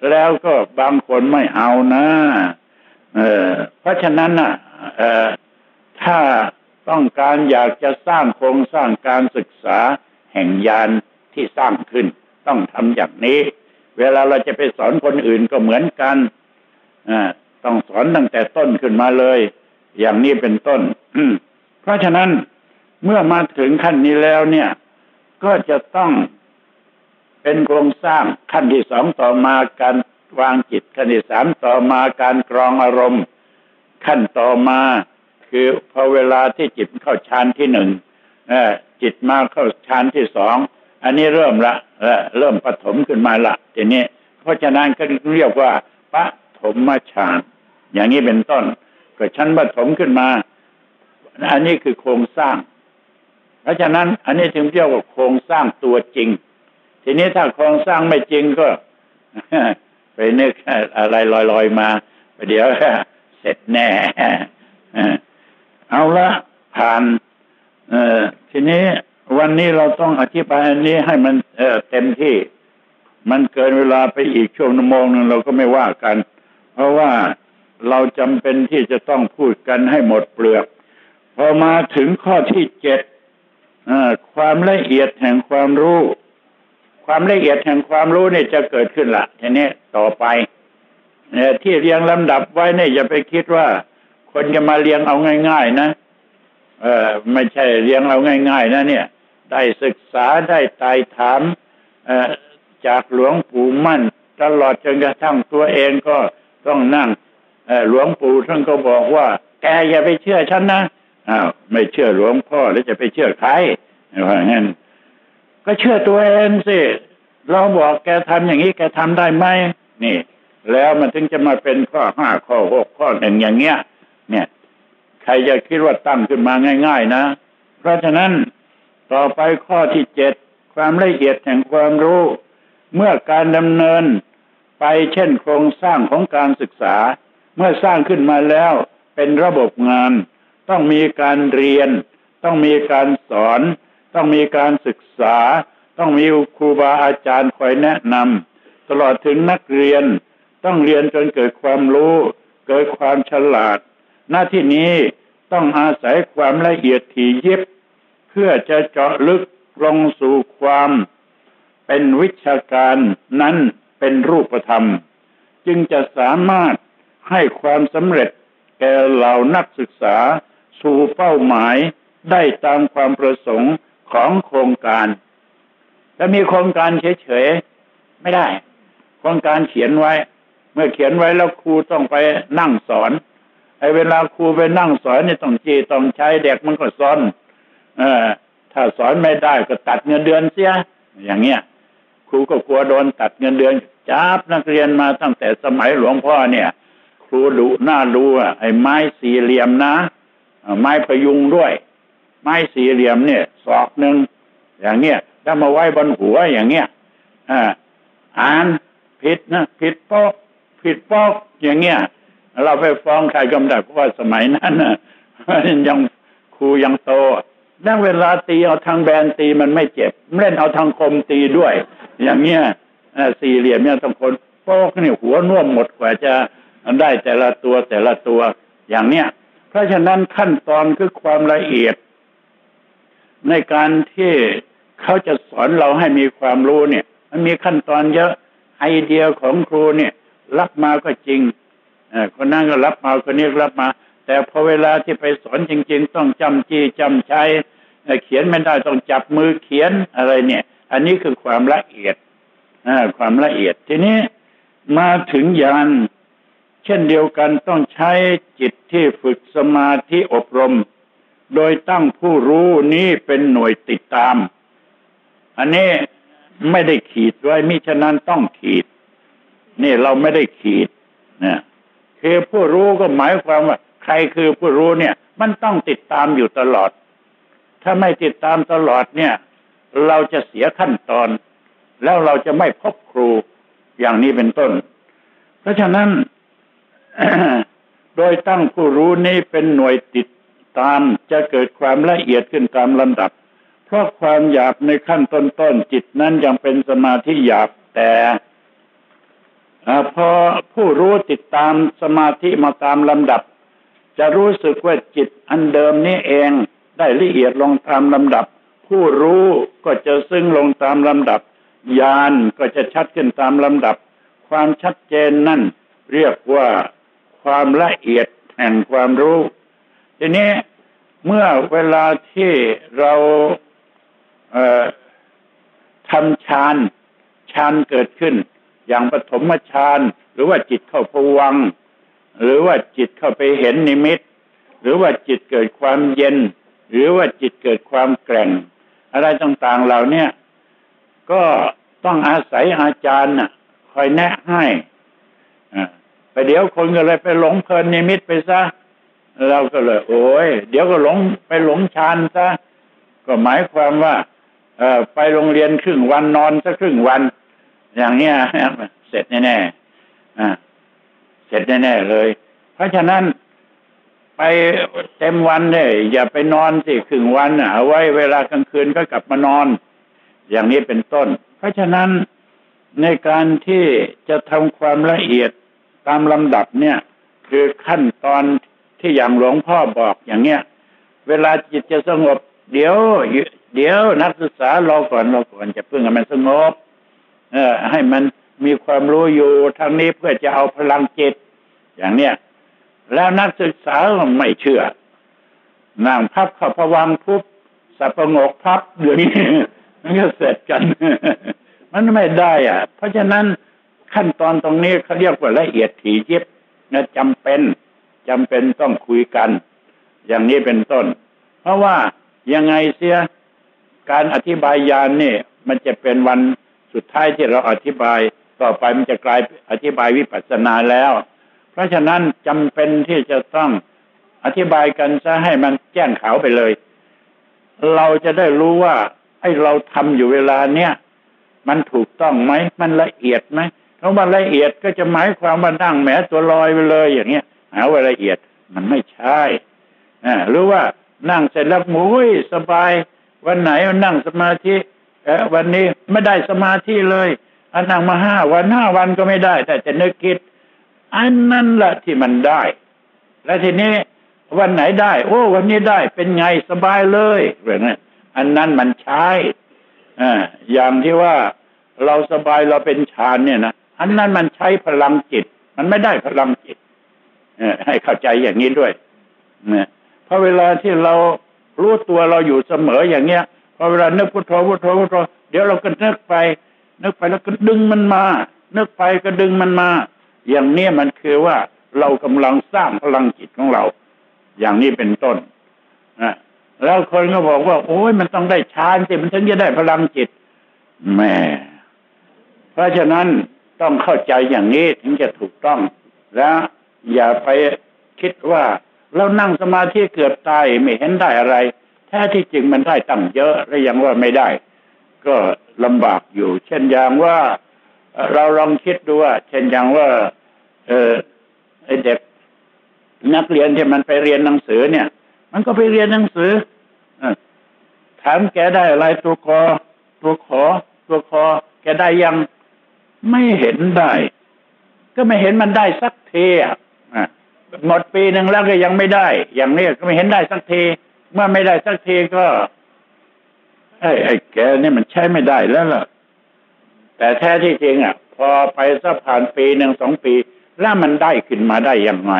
แล้วก็บางคนไม่เอานะเออเพราะฉะนั้นน่ะเออถ้าต้องการอยากจะสร้างโครงสร้างการศึกษาแห่งยานที่สร้างขึ้น ต้องทำอย่างนี้ เวลาเราจะไปสอนคนอื่นก็เหมือนกันอต้องสอนตั้งแต่ต้นขึ้นมาเลย อย่างนี้เป็นต้นเพราะฉะนั้นเมื่อมาถึงขั้นนี้แล้วเนี่ย ก็จะต้อง เป็นโครงสร้างขั้นที่สองต่อมาการวางจิตขั้นที่สามต่อมาการกรองอารมณ์ ขั้นต่อมาคือพอเวลาที่จิตเข้าฌานที่หนึ่งจิตมาเข้าฌานที่สองอันนี้เริ่มละเริ่มปฐมขึ้นมาละทีนี้เพราะฉะนั้นก็เรียกว่าปฐมฌานอย่างนี้เป็นต้นก็ชั้นปฐมขึ้นมา อันนี้คือโครงสร้าง เพราะฉะนั้น อันนี้ถึงเรียกว่าโครงสร้างตัวจริง ทีนี้ถ้าโครงสร้างไม่จริงก็ ไปนึกอะไรลอยๆมาเดี๋ยวเสร็จแน่ เอาละผ่านทีนี้วันนี้เราต้องอธิบายอันนี้ให้มันเเต็มที่ มันเกินเวลาไปอีกช่วงนโมงหนึ่งเราก็ไม่ว่ากัน เพราะว่าเราจำเป็นที่จะต้องพูดกันให้หมดเปลือก พอมาถึงข้อที่เจ็ดความละเอียดแห่งความรู้ ความละเอียดแห่งความรู้เนี่ยจะเกิดขึ้นละทีนี้ต่อไปที่เรียงลำดับไว้เนี่ยอย่าไปคิดว่า คนจะมาเรียงเอาง่าย ๆ นะเออไม่ใช่เรียงเอาง่าย ๆ นะ เนี่ย ได้ศึกษาได้ไต่ถามจากหลวงปู่มั่น ตลอดจนกระทั่งตัวเองก็ต้องนั่งหลวงปู่ท่านก็บอกว่า แกอย่าไปเชื่อฉันนะอ้าวไม่เชื่อหลวงพ่อแล้วจะไปเชื่อใครว่างั้น ก็เชื่อตัวเองสิเราบอกแกทำอย่างนี้แกทำได้ไหมนี่ แล้วมันถึงจะมาเป็นข้อห้าข้อหกข้อหนึ่งอย่างเงี้ย เนี่ย ใครจะคิดว่าตั้งขึ้นมาง่าย ๆ นะ เพราะฉะนั้นต่อไปข้อที่เจ็ดความละเอียดแห่งความรู้ เมื่อการดำเนินไปเช่นโครงสร้างของการศึกษา เมื่อสร้างขึ้นมาแล้วเป็นระบบงาน ต้องมีการเรียน ต้องมีการสอน ต้องมีการศึกษา ต้องมีครูบาอาจารย์คอยแนะนำตลอดถึงนักเรียน ต้องเรียนจนเกิดความรู้ เกิดความฉลาด หน้าที่นี้ต้องอาศัยความละเอียดถี่ยิบ เพื่อจะเจาะลึกลงสู่ความเป็นวิชาการนั้นเป็นรูปธรรม จึงจะสามารถให้ความสำเร็จแก่เหล่านักศึกษาสู่เป้าหมายได้ตามความประสงค์ ของโครงการถ้ามีโครงการเฉยๆไม่ได้ โครงการเขียนไว้ เมื่อเขียนไว้แล้วครูต้องไปนั่งสอนไอ้เวลาครูไปนั่งสอนเนี่ยต้องจีต้องใช้เด็กมันก็สอนเออถ้าสอนไม่ได้ก็ตัดเงินเดือนเสีย อย่างเงี้ยครูก็กลัวโดนตัดเงินเดือนจับนักเรียนมาตั้งแต่สมัยหลวงพ่อเนี่ย ครูดุหน้าดูอะไอ้ไม้สี่เหลี่ยมนะไม้พยุงด้วย ไม้สี่เหลี่ยมเนี่ยศอกหนึ่งอย่างเงี้ยถ้ามาไว้บนหัวอย่างเงี้ยอ่าอ่านผิดนะผิดปอกผิดปอกอย่างเงี้ย เราไปฟ้องใครก็ไม่ได้เพราะว่าสมัยนั้นนะยังครูยังโตนั่งเวลาตีเอาทางแบนตีมันไม่เจ็บเล่นเอาทางคมตีด้วย อย่างเงี้ยสี่เหลี่ยมเนี่ยต้องคนโป๊กนี่หัวน่วมหมดกว่าจะได้แต่ละตัวแต่ละตัวอย่างเนี้ยเพราะฉะนั้นขั้นตอนคือความละเอียด ในการที่เขาจะสอนเราให้มีความรู้เนี่ย มันมีขั้นตอนเยอะไอเดียของครูเนี่ย รับมาก็จริงคนนั้นก็รับมาคนนี้รับมา แต่พอเวลาที่ไปสอนจริง ๆ ต้องจำจีจำใช้เขียนไม่ได้ต้องจับมือเขียนอะไรเนี่ย อันนี้คือความละเอียดความละเอียดทีนี้มาถึงยานเช่นเดียวกันต้องใช้จิตที่ฝึกสมาธิอบรม โดยตั้งผู้รู้นี้เป็นหน่วยติดตาม อันนี้ไม่ได้ขีดไว้มิฉะนั้นต้องขีด นี่เราไม่ได้ขีดนะคือผู้รู้ก็หมายความว่า ใครคือผู้รู้เนี่ย มันต้องติดตามอยู่ตลอด ถ้าไม่ติดตามตลอดเนี่ย เราจะเสียขั้นตอน แล้วเราจะไม่พบครูอย่างนี้เป็นต้น เพราะฉะนั้น โดยตั้งผู้รู้นี้เป็นหน่วยติด ตามจะเกิดความละเอียดขึ้นตามลำดับ เพราะความหยาบในขั้นต้นๆจิตนั้นยังเป็นสมาธิหยาบแต่พอผู้รู้ติดตามสมาธิมาตามลำดับ จะรู้สึกว่าจิตอันเดิมนี้เองได้ละเอียดลงตามลำดับ ผู้รู้ก็จะซึ่งลงตามลำดับญาณก็จะชัดขึ้นตามลำดับ ความชัดเจนนั่นเรียกว่าความละเอียดแห่งความรู้ ทีนี้เมื่อเวลาที่เราเทำฌานฌานเกิดขึ้น อย่างปฐมฌานหรือว่าจิตเข้าพวัง หรือว่าจิตเข้าไปเห็นนิมิต หรือว่าจิตเกิดความเย็น หรือว่าจิตเกิดความแกร่ง อะไรต่างๆเหล่านี้ก็ต้องอาศัยอาจารย์คอยแนะให้ไปเดี๋ยวคนก็เลยไปหลงเพลินนิมิตไปซะ เราก็เลย โอ้ยเดี๋ยวก็หลงไปหลงฌานซะก็หมายความว่า เออไปโรงเรียนครึ่งวันนอนสักครึ่งวัน อย่างเนี้ยเสร็จแน่ๆอ่าเสร็จแน่ๆเลย เพราะฉะนั้นไปเต็มวันเนี่ยอย่าไปนอนสิครึ่งวันเอาไว้เวลากลางคืนก็กลับมานอน อย่างนี้เป็นต้น เพราะฉะนั้นในการที่จะทำความละเอียดตามลำดับเนี่ย คือขั้นตอน ที่อย่างหลวงพ่อบอกอย่างเนี้ยเวลาจิตจะสงบ เดี๋ยวเดี๋ยวนักศึกษารอก่อนรอก่อนจะเพิ่งให้มันสงบ เออให้มันมีความรู้อยู่ทางนี้เพื่อจะเอาพลังจิต อย่างเนี้ยแล้วนักศึกษาไม่เชื่อนั่งพับข้าพวังพุบสับประงกพับเดี๋ยวนี้มันก็เสร็จกัน มันไม่ได้อะ เพราะฉะนั้นขั้นตอนตรงนี้เขาเรียกว่าละเอียดถี่ยิบนะจำเป็น จำเป็นต้องคุยกัน อย่างนี้เป็นต้น เพราะว่ายังไงเสียการอธิบายญาณนี่มันจะเป็นวันสุดท้ายที่เราอธิบายต่อไปมันจะกลายอธิบายวิปัสสนาแล้ว เพราะฉะนั้นจำเป็นที่จะต้องอธิบายกันซะให้มันแจ้งขาวไปเลย เราจะได้รู้ว่าไอ้เราทำอยู่เวลาเนี้ยมันถูกต้องไหมมันละเอียดไหมคำว่าละเอียดก็จะหมายความว่านั่งแหมตัวลอยไปเลยอย่างเงี้ย หาว่าละเอียดมันไม่ใช่หรือว่านั่งเสร็จแล้วหมุ้ยสบาย วันไหนนั่งสมาธิวันนี้ไม่ได้สมาธิเลยอันนั่งมาห้าวันห้าวันก็ไม่ได้ แต่จะนึกคิด อันนั้นแหละที่มันได้ และทีนี้วันไหนได้ โอ้วันนี้ได้เป็นไงสบายเลยเรื่องนั้นอันนั้นมันใช้อ่อย่างที่ว่าเราสบายเราเป็นฌานเนี่ยนะอันนั้นมันใช้พลังจิต มันไม่ได้พลังจิต ให้เข้าใจอย่างนี้ด้วยเนี่ยเพราะเวลาที่เรารู้ตัวเราอยู่เสมออย่างเงี้ยพอเวลานึกพุทโธพุทโธพุทโธเดี๋ยวเราก็นึกไป นึกไปแล้วก็ดึงมันมา นึกไปก็ดึงมันมา อย่างนี้มันคือว่าเรากำลังสร้างพลังจิตของเรา อย่างนี้เป็นต้นนะแล้วคนก็บอกว่า โอ้ยมันต้องได้ฌานสิมันถึงจะได้พลังจิตแม่เพราะฉะนั้นต้องเข้าใจอย่างนี้ถึงจะถูกต้องแล้ว อย่าไปคิดว่าเรานั่งสมาธิเกือบตายไม่เห็นได้อะไร แท้ที่จริงมันได้ตั้งเยอะแล้วยังว่าไม่ได้ ก็ลำบากอยู่ เช่นอย่างว่าเราลองคิดดูว่า เช่นอย่างว่า เออไอเด็กนักเรียนที่มันไปเรียนหนังสือเนี่ย มันก็ไปเรียนหนังสือถามแกได้อะไรตัวคอตัวขอ ตัวคอ แกได้ยังไม่เห็นได้ ก็ไม่เห็นมันได้สักเทีอะ หมดปีหนึ่งแล้วก็ยังไม่ได้ อย่างนี้ก็ไม่เห็นได้สักที เมื่อไม่ได้สักทีก็ไอ้ไอ้แกนี่มันใช้ไม่ได้แล้วล่ะ แต่แท้ที่จริงอะ พอไปสักผ่านปีหนึ่งสองปี แล้วมันได้ขึ้นมาได้ยังไง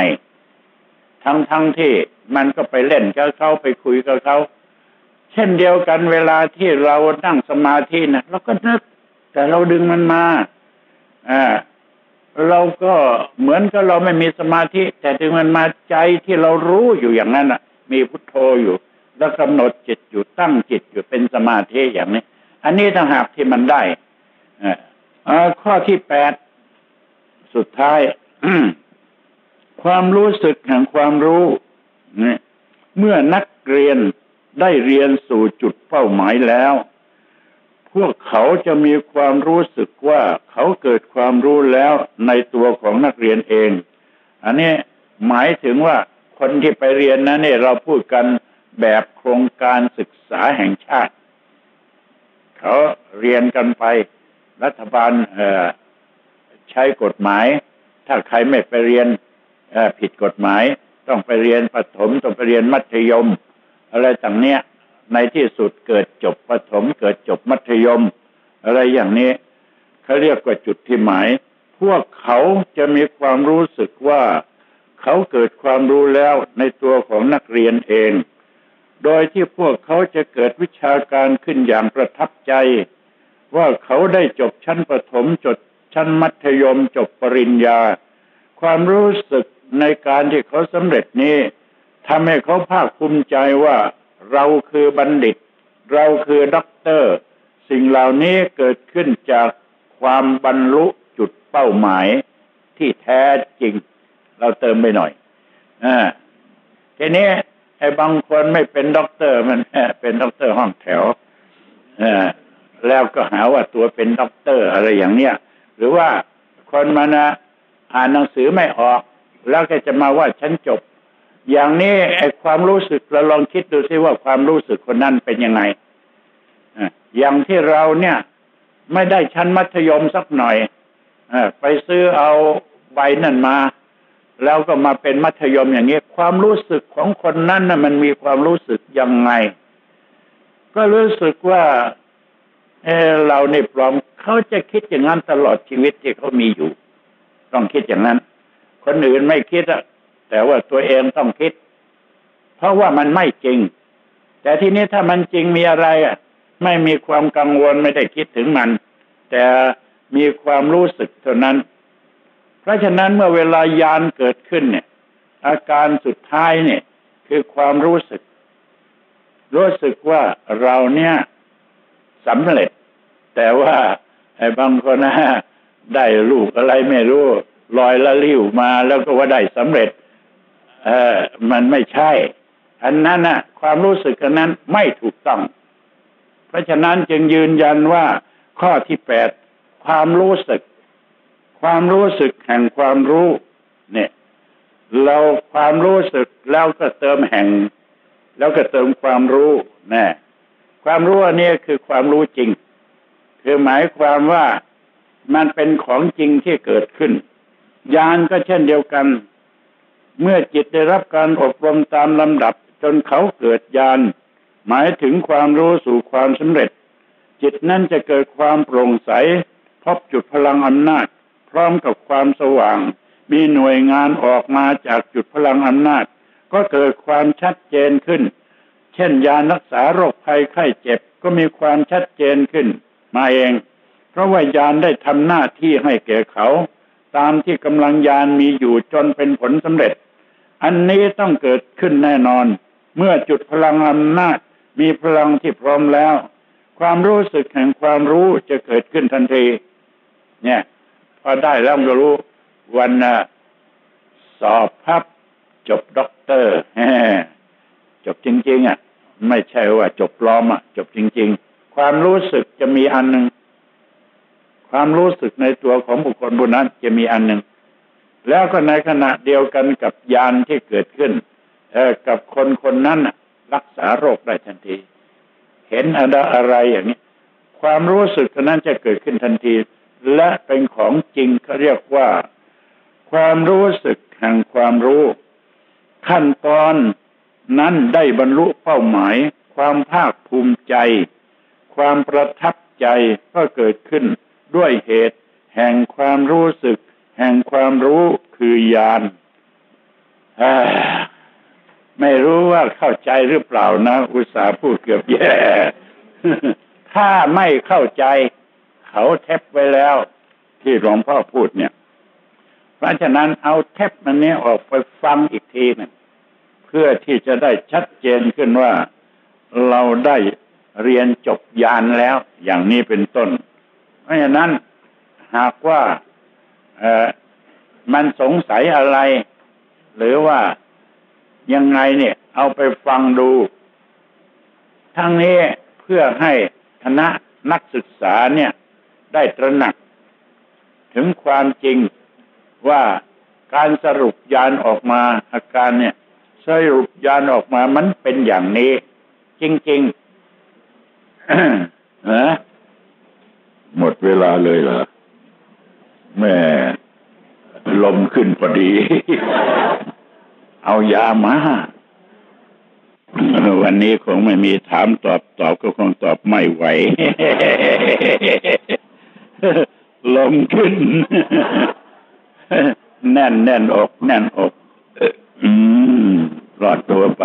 ทั้งทั้งที่มันก็ไปเล่นกับเขาไปคุยกับเขาเช่นเดียวกันเวลาที่เรานั่งสมาธินะเราก็นึก แต่เราดึงมันมาอ่า เราก็เหมือนกับเราไม่มีสมาธิ แต่ถึงมันมาใจที่เรารู้อยู่อย่างนั้นอะ มีพุทโธอยู่ แล้วกำหนดจิตอยู่ตั้งจิตอยู่เป็นสมาธิอย่างนี้ อันนี้ถ้าหากที่มันได้อ่าข้อที่แปดสุดท้ายความรู้สึกแห่งความรู้เนี่ยเมื่อนักเรียนได้เรียนสู่จุดเป้าหมายแล้ว พวกเขาจะมีความรู้สึกว่าเขาเกิดความรู้แล้วในตัวของนักเรียนเอง อันนี้หมายถึงว่าคนที่ไปเรียนนะเนี่ยเราพูดกันแบบโครงการศึกษาแห่งชาติ เขาเรียนกันไป รัฐบาลใช้กฎหมาย ถ้าใครไม่ไปเรียนผิดกฎหมาย ต้องไปเรียนประถมต้องไปเรียนมัธยม อะไรต่างเนี้ย ในที่สุดเกิดจบประถม เกิดจบมัธยม อะไรอย่างนี้เขาเรียกว่าจุดที่หมาย พวกเขาจะมีความรู้สึกว่าเขาเกิดความรู้แล้วในตัวของนักเรียนเอง โดยที่พวกเขาจะเกิดวิชาการขึ้นอย่างประทับใจ ว่าเขาได้จบชั้นประถมจบชั้นมัธยมจบปริญญา ความรู้สึกในการที่เขาสำเร็จนี้ทำให้เขาภาคภูมิใจว่า เราคือบัณฑิต เราคือด็อกเตอร์ สิ่งเหล่านี้เกิดขึ้นจากความบรรลุจุดเป้าหมายที่แท้จริง เราเติมไปหน่อยอ่าทีนี้ไอ้บางคนไม่เป็นด็อกเตอร์ มันเป็นด็อกเตอร์ห้องแถวอ่าแล้วก็หาว่าตัวเป็นด็อกเตอร์อะไรอย่างเนี้ยหรือว่าคนมานะอ่านหนังสือไม่ออก แล้วก็จะมาว่าฉันจบ อย่างนี้ไอ้ความรู้สึกเราลองคิดดูซิว่าความรู้สึกคนนั้นเป็นยังไงอย่างที่เราเนี่ย ไม่ได้ชั้นมัธยมสักหน่อยอไปซื้อเอาใบนั่นมา แล้วก็มาเป็นมัธยมอย่างนี้ความรู้สึกของคนนั้นน่ะมันมีความรู้สึกยังไง ก็รู้สึกว่าเออเราในปลอมเขาจะคิดอย่างนั้นตลอดชีวิตที่เขามีอยู่ ต้องคิดอย่างนั้น คนอื่นไม่คิดอะ แต่ว่าตัวเองต้องคิด เพราะว่ามันไม่จริง แต่ทีนี้ถ้ามันจริงมีอะไรอะ ไม่มีความกังวลไม่ได้คิดถึงมัน แต่มีความรู้สึกเท่านั้น เพราะฉะนั้นเมื่อเวลายานเกิดขึ้นเนี่ย อาการสุดท้ายเนี่ย คือความรู้สึก รู้สึกว่าเราเนี่ยสำเร็จ แต่ว่าไอ้บางคนนะได้ลูกอะไรไม่รู้ลอยละลิ้วมาแล้วก็ว่าได้สำเร็จ เออมันไม่ใช่ อันนั้นนะความรู้สึกอันนั้นไม่ถูกต้อง เพราะฉะนั้นจึงยืนยันว่าข้อที่แปดความรู้สึก ความรู้สึกแห่งความรู้ เนี่ย เราความรู้สึกแล้วก็เติมแห่ง แล้วก็เติมความรู้น่ความรู้อันนี้คือความรู้จริง คือหมายความว่ามันเป็นของจริงที่เกิดขึ้นญาณก็เช่นเดียวกัน เมื่อจิตได้รับการอบรมตามลำดับจนเขาเกิดญาณหมายถึงความรู้สู่ความสำเร็จ จิตนั้นจะเกิดความโปร่งใส พบจุดพลังอำนาจ พร้อมกับความสว่าง มีหน่วยงานออกมาจากจุดพลังอำนาจ ก็เกิดความชัดเจนขึ้น เช่นยารักษาโรคภัยไข้เจ็บก็มีความชัดเจนขึ้น มาเอง เพราะว่ายานได้ทำหน้าที่ให้แก่เขา ตามที่กำลังยานมีอยู่จนเป็นผลสำเร็จ อันนี้ต้องเกิดขึ้นแน่นอน เมื่อจุดพลังอำนาจมีพลังที่พร้อมแล้ว ความรู้สึกแห่งความรู้จะเกิดขึ้นทันที เนี่ยพอได้แล้วก็รู้ วันสอบพับจบด็อกเตอร์จบจริง ๆ อะ ไม่ใช่ว่าจบปลอมอะ จบจริง ๆ ความรู้สึกจะมีอันหนึ่งความรู้สึกในตัวของบุคคลบุนั้นจะมีอันหนึ่ง แล้วก็ในขณะเดียวกันกับยานที่เกิดขึ้นกับคนคนนั้นรักษาโรคได้ทันที เห็นอะไรอะไรอย่างนี้ ความรู้สึกนั้นจะเกิดขึ้นทันที และเป็นของจริงเขาเรียกว่า ความรู้สึกแห่งความรู้ ขั้นตอนนั้นได้บรรลุเป้าหมาย ความภาคภูมิใจ ความประทับใจก็เกิดขึ้นด้วยเหตุ แห่งความรู้สึก แห่งความรู้คือญาณไม่รู้ว่าเข้าใจหรือเปล่านะ อุตสาห์พูดเกือบแย่ ถ้าไม่เข้าใจ เขาเทปไว้แล้ว ที่หลวงพ่อพูดเนี่ย เพราะฉะนั้นเอาเทปมันนี้ออกไปฟังอีกทีหนึ่งพื่อที่จะได้ชัดเจนขึ้นว่าเราได้เรียนจบยานแล้ว อย่างนี้เป็นต้น เพราะฉะนั้นหากว่า มันสงสัยอะไร หรือว่ายังไงเนี่ย เอาไปฟังดู ทั้งนี้เพื่อให้คณะนักศึกษาเนี่ย ได้ตระหนัก ถึงความจริงว่าการสรุปยานออกมาอาการเนี่ย สรุปยานออกมามันเป็นอย่างนี้ จริงๆนะหมดเวลาเลยเหรอ แม่ลมขึ้นพอดี เอายามา วันนี้คงไม่มีถามตอบตอบก็คงตอบไม่ไหว ลมขึ้น แน่นแน่นอก แน่นอก อืมรอดตัวไป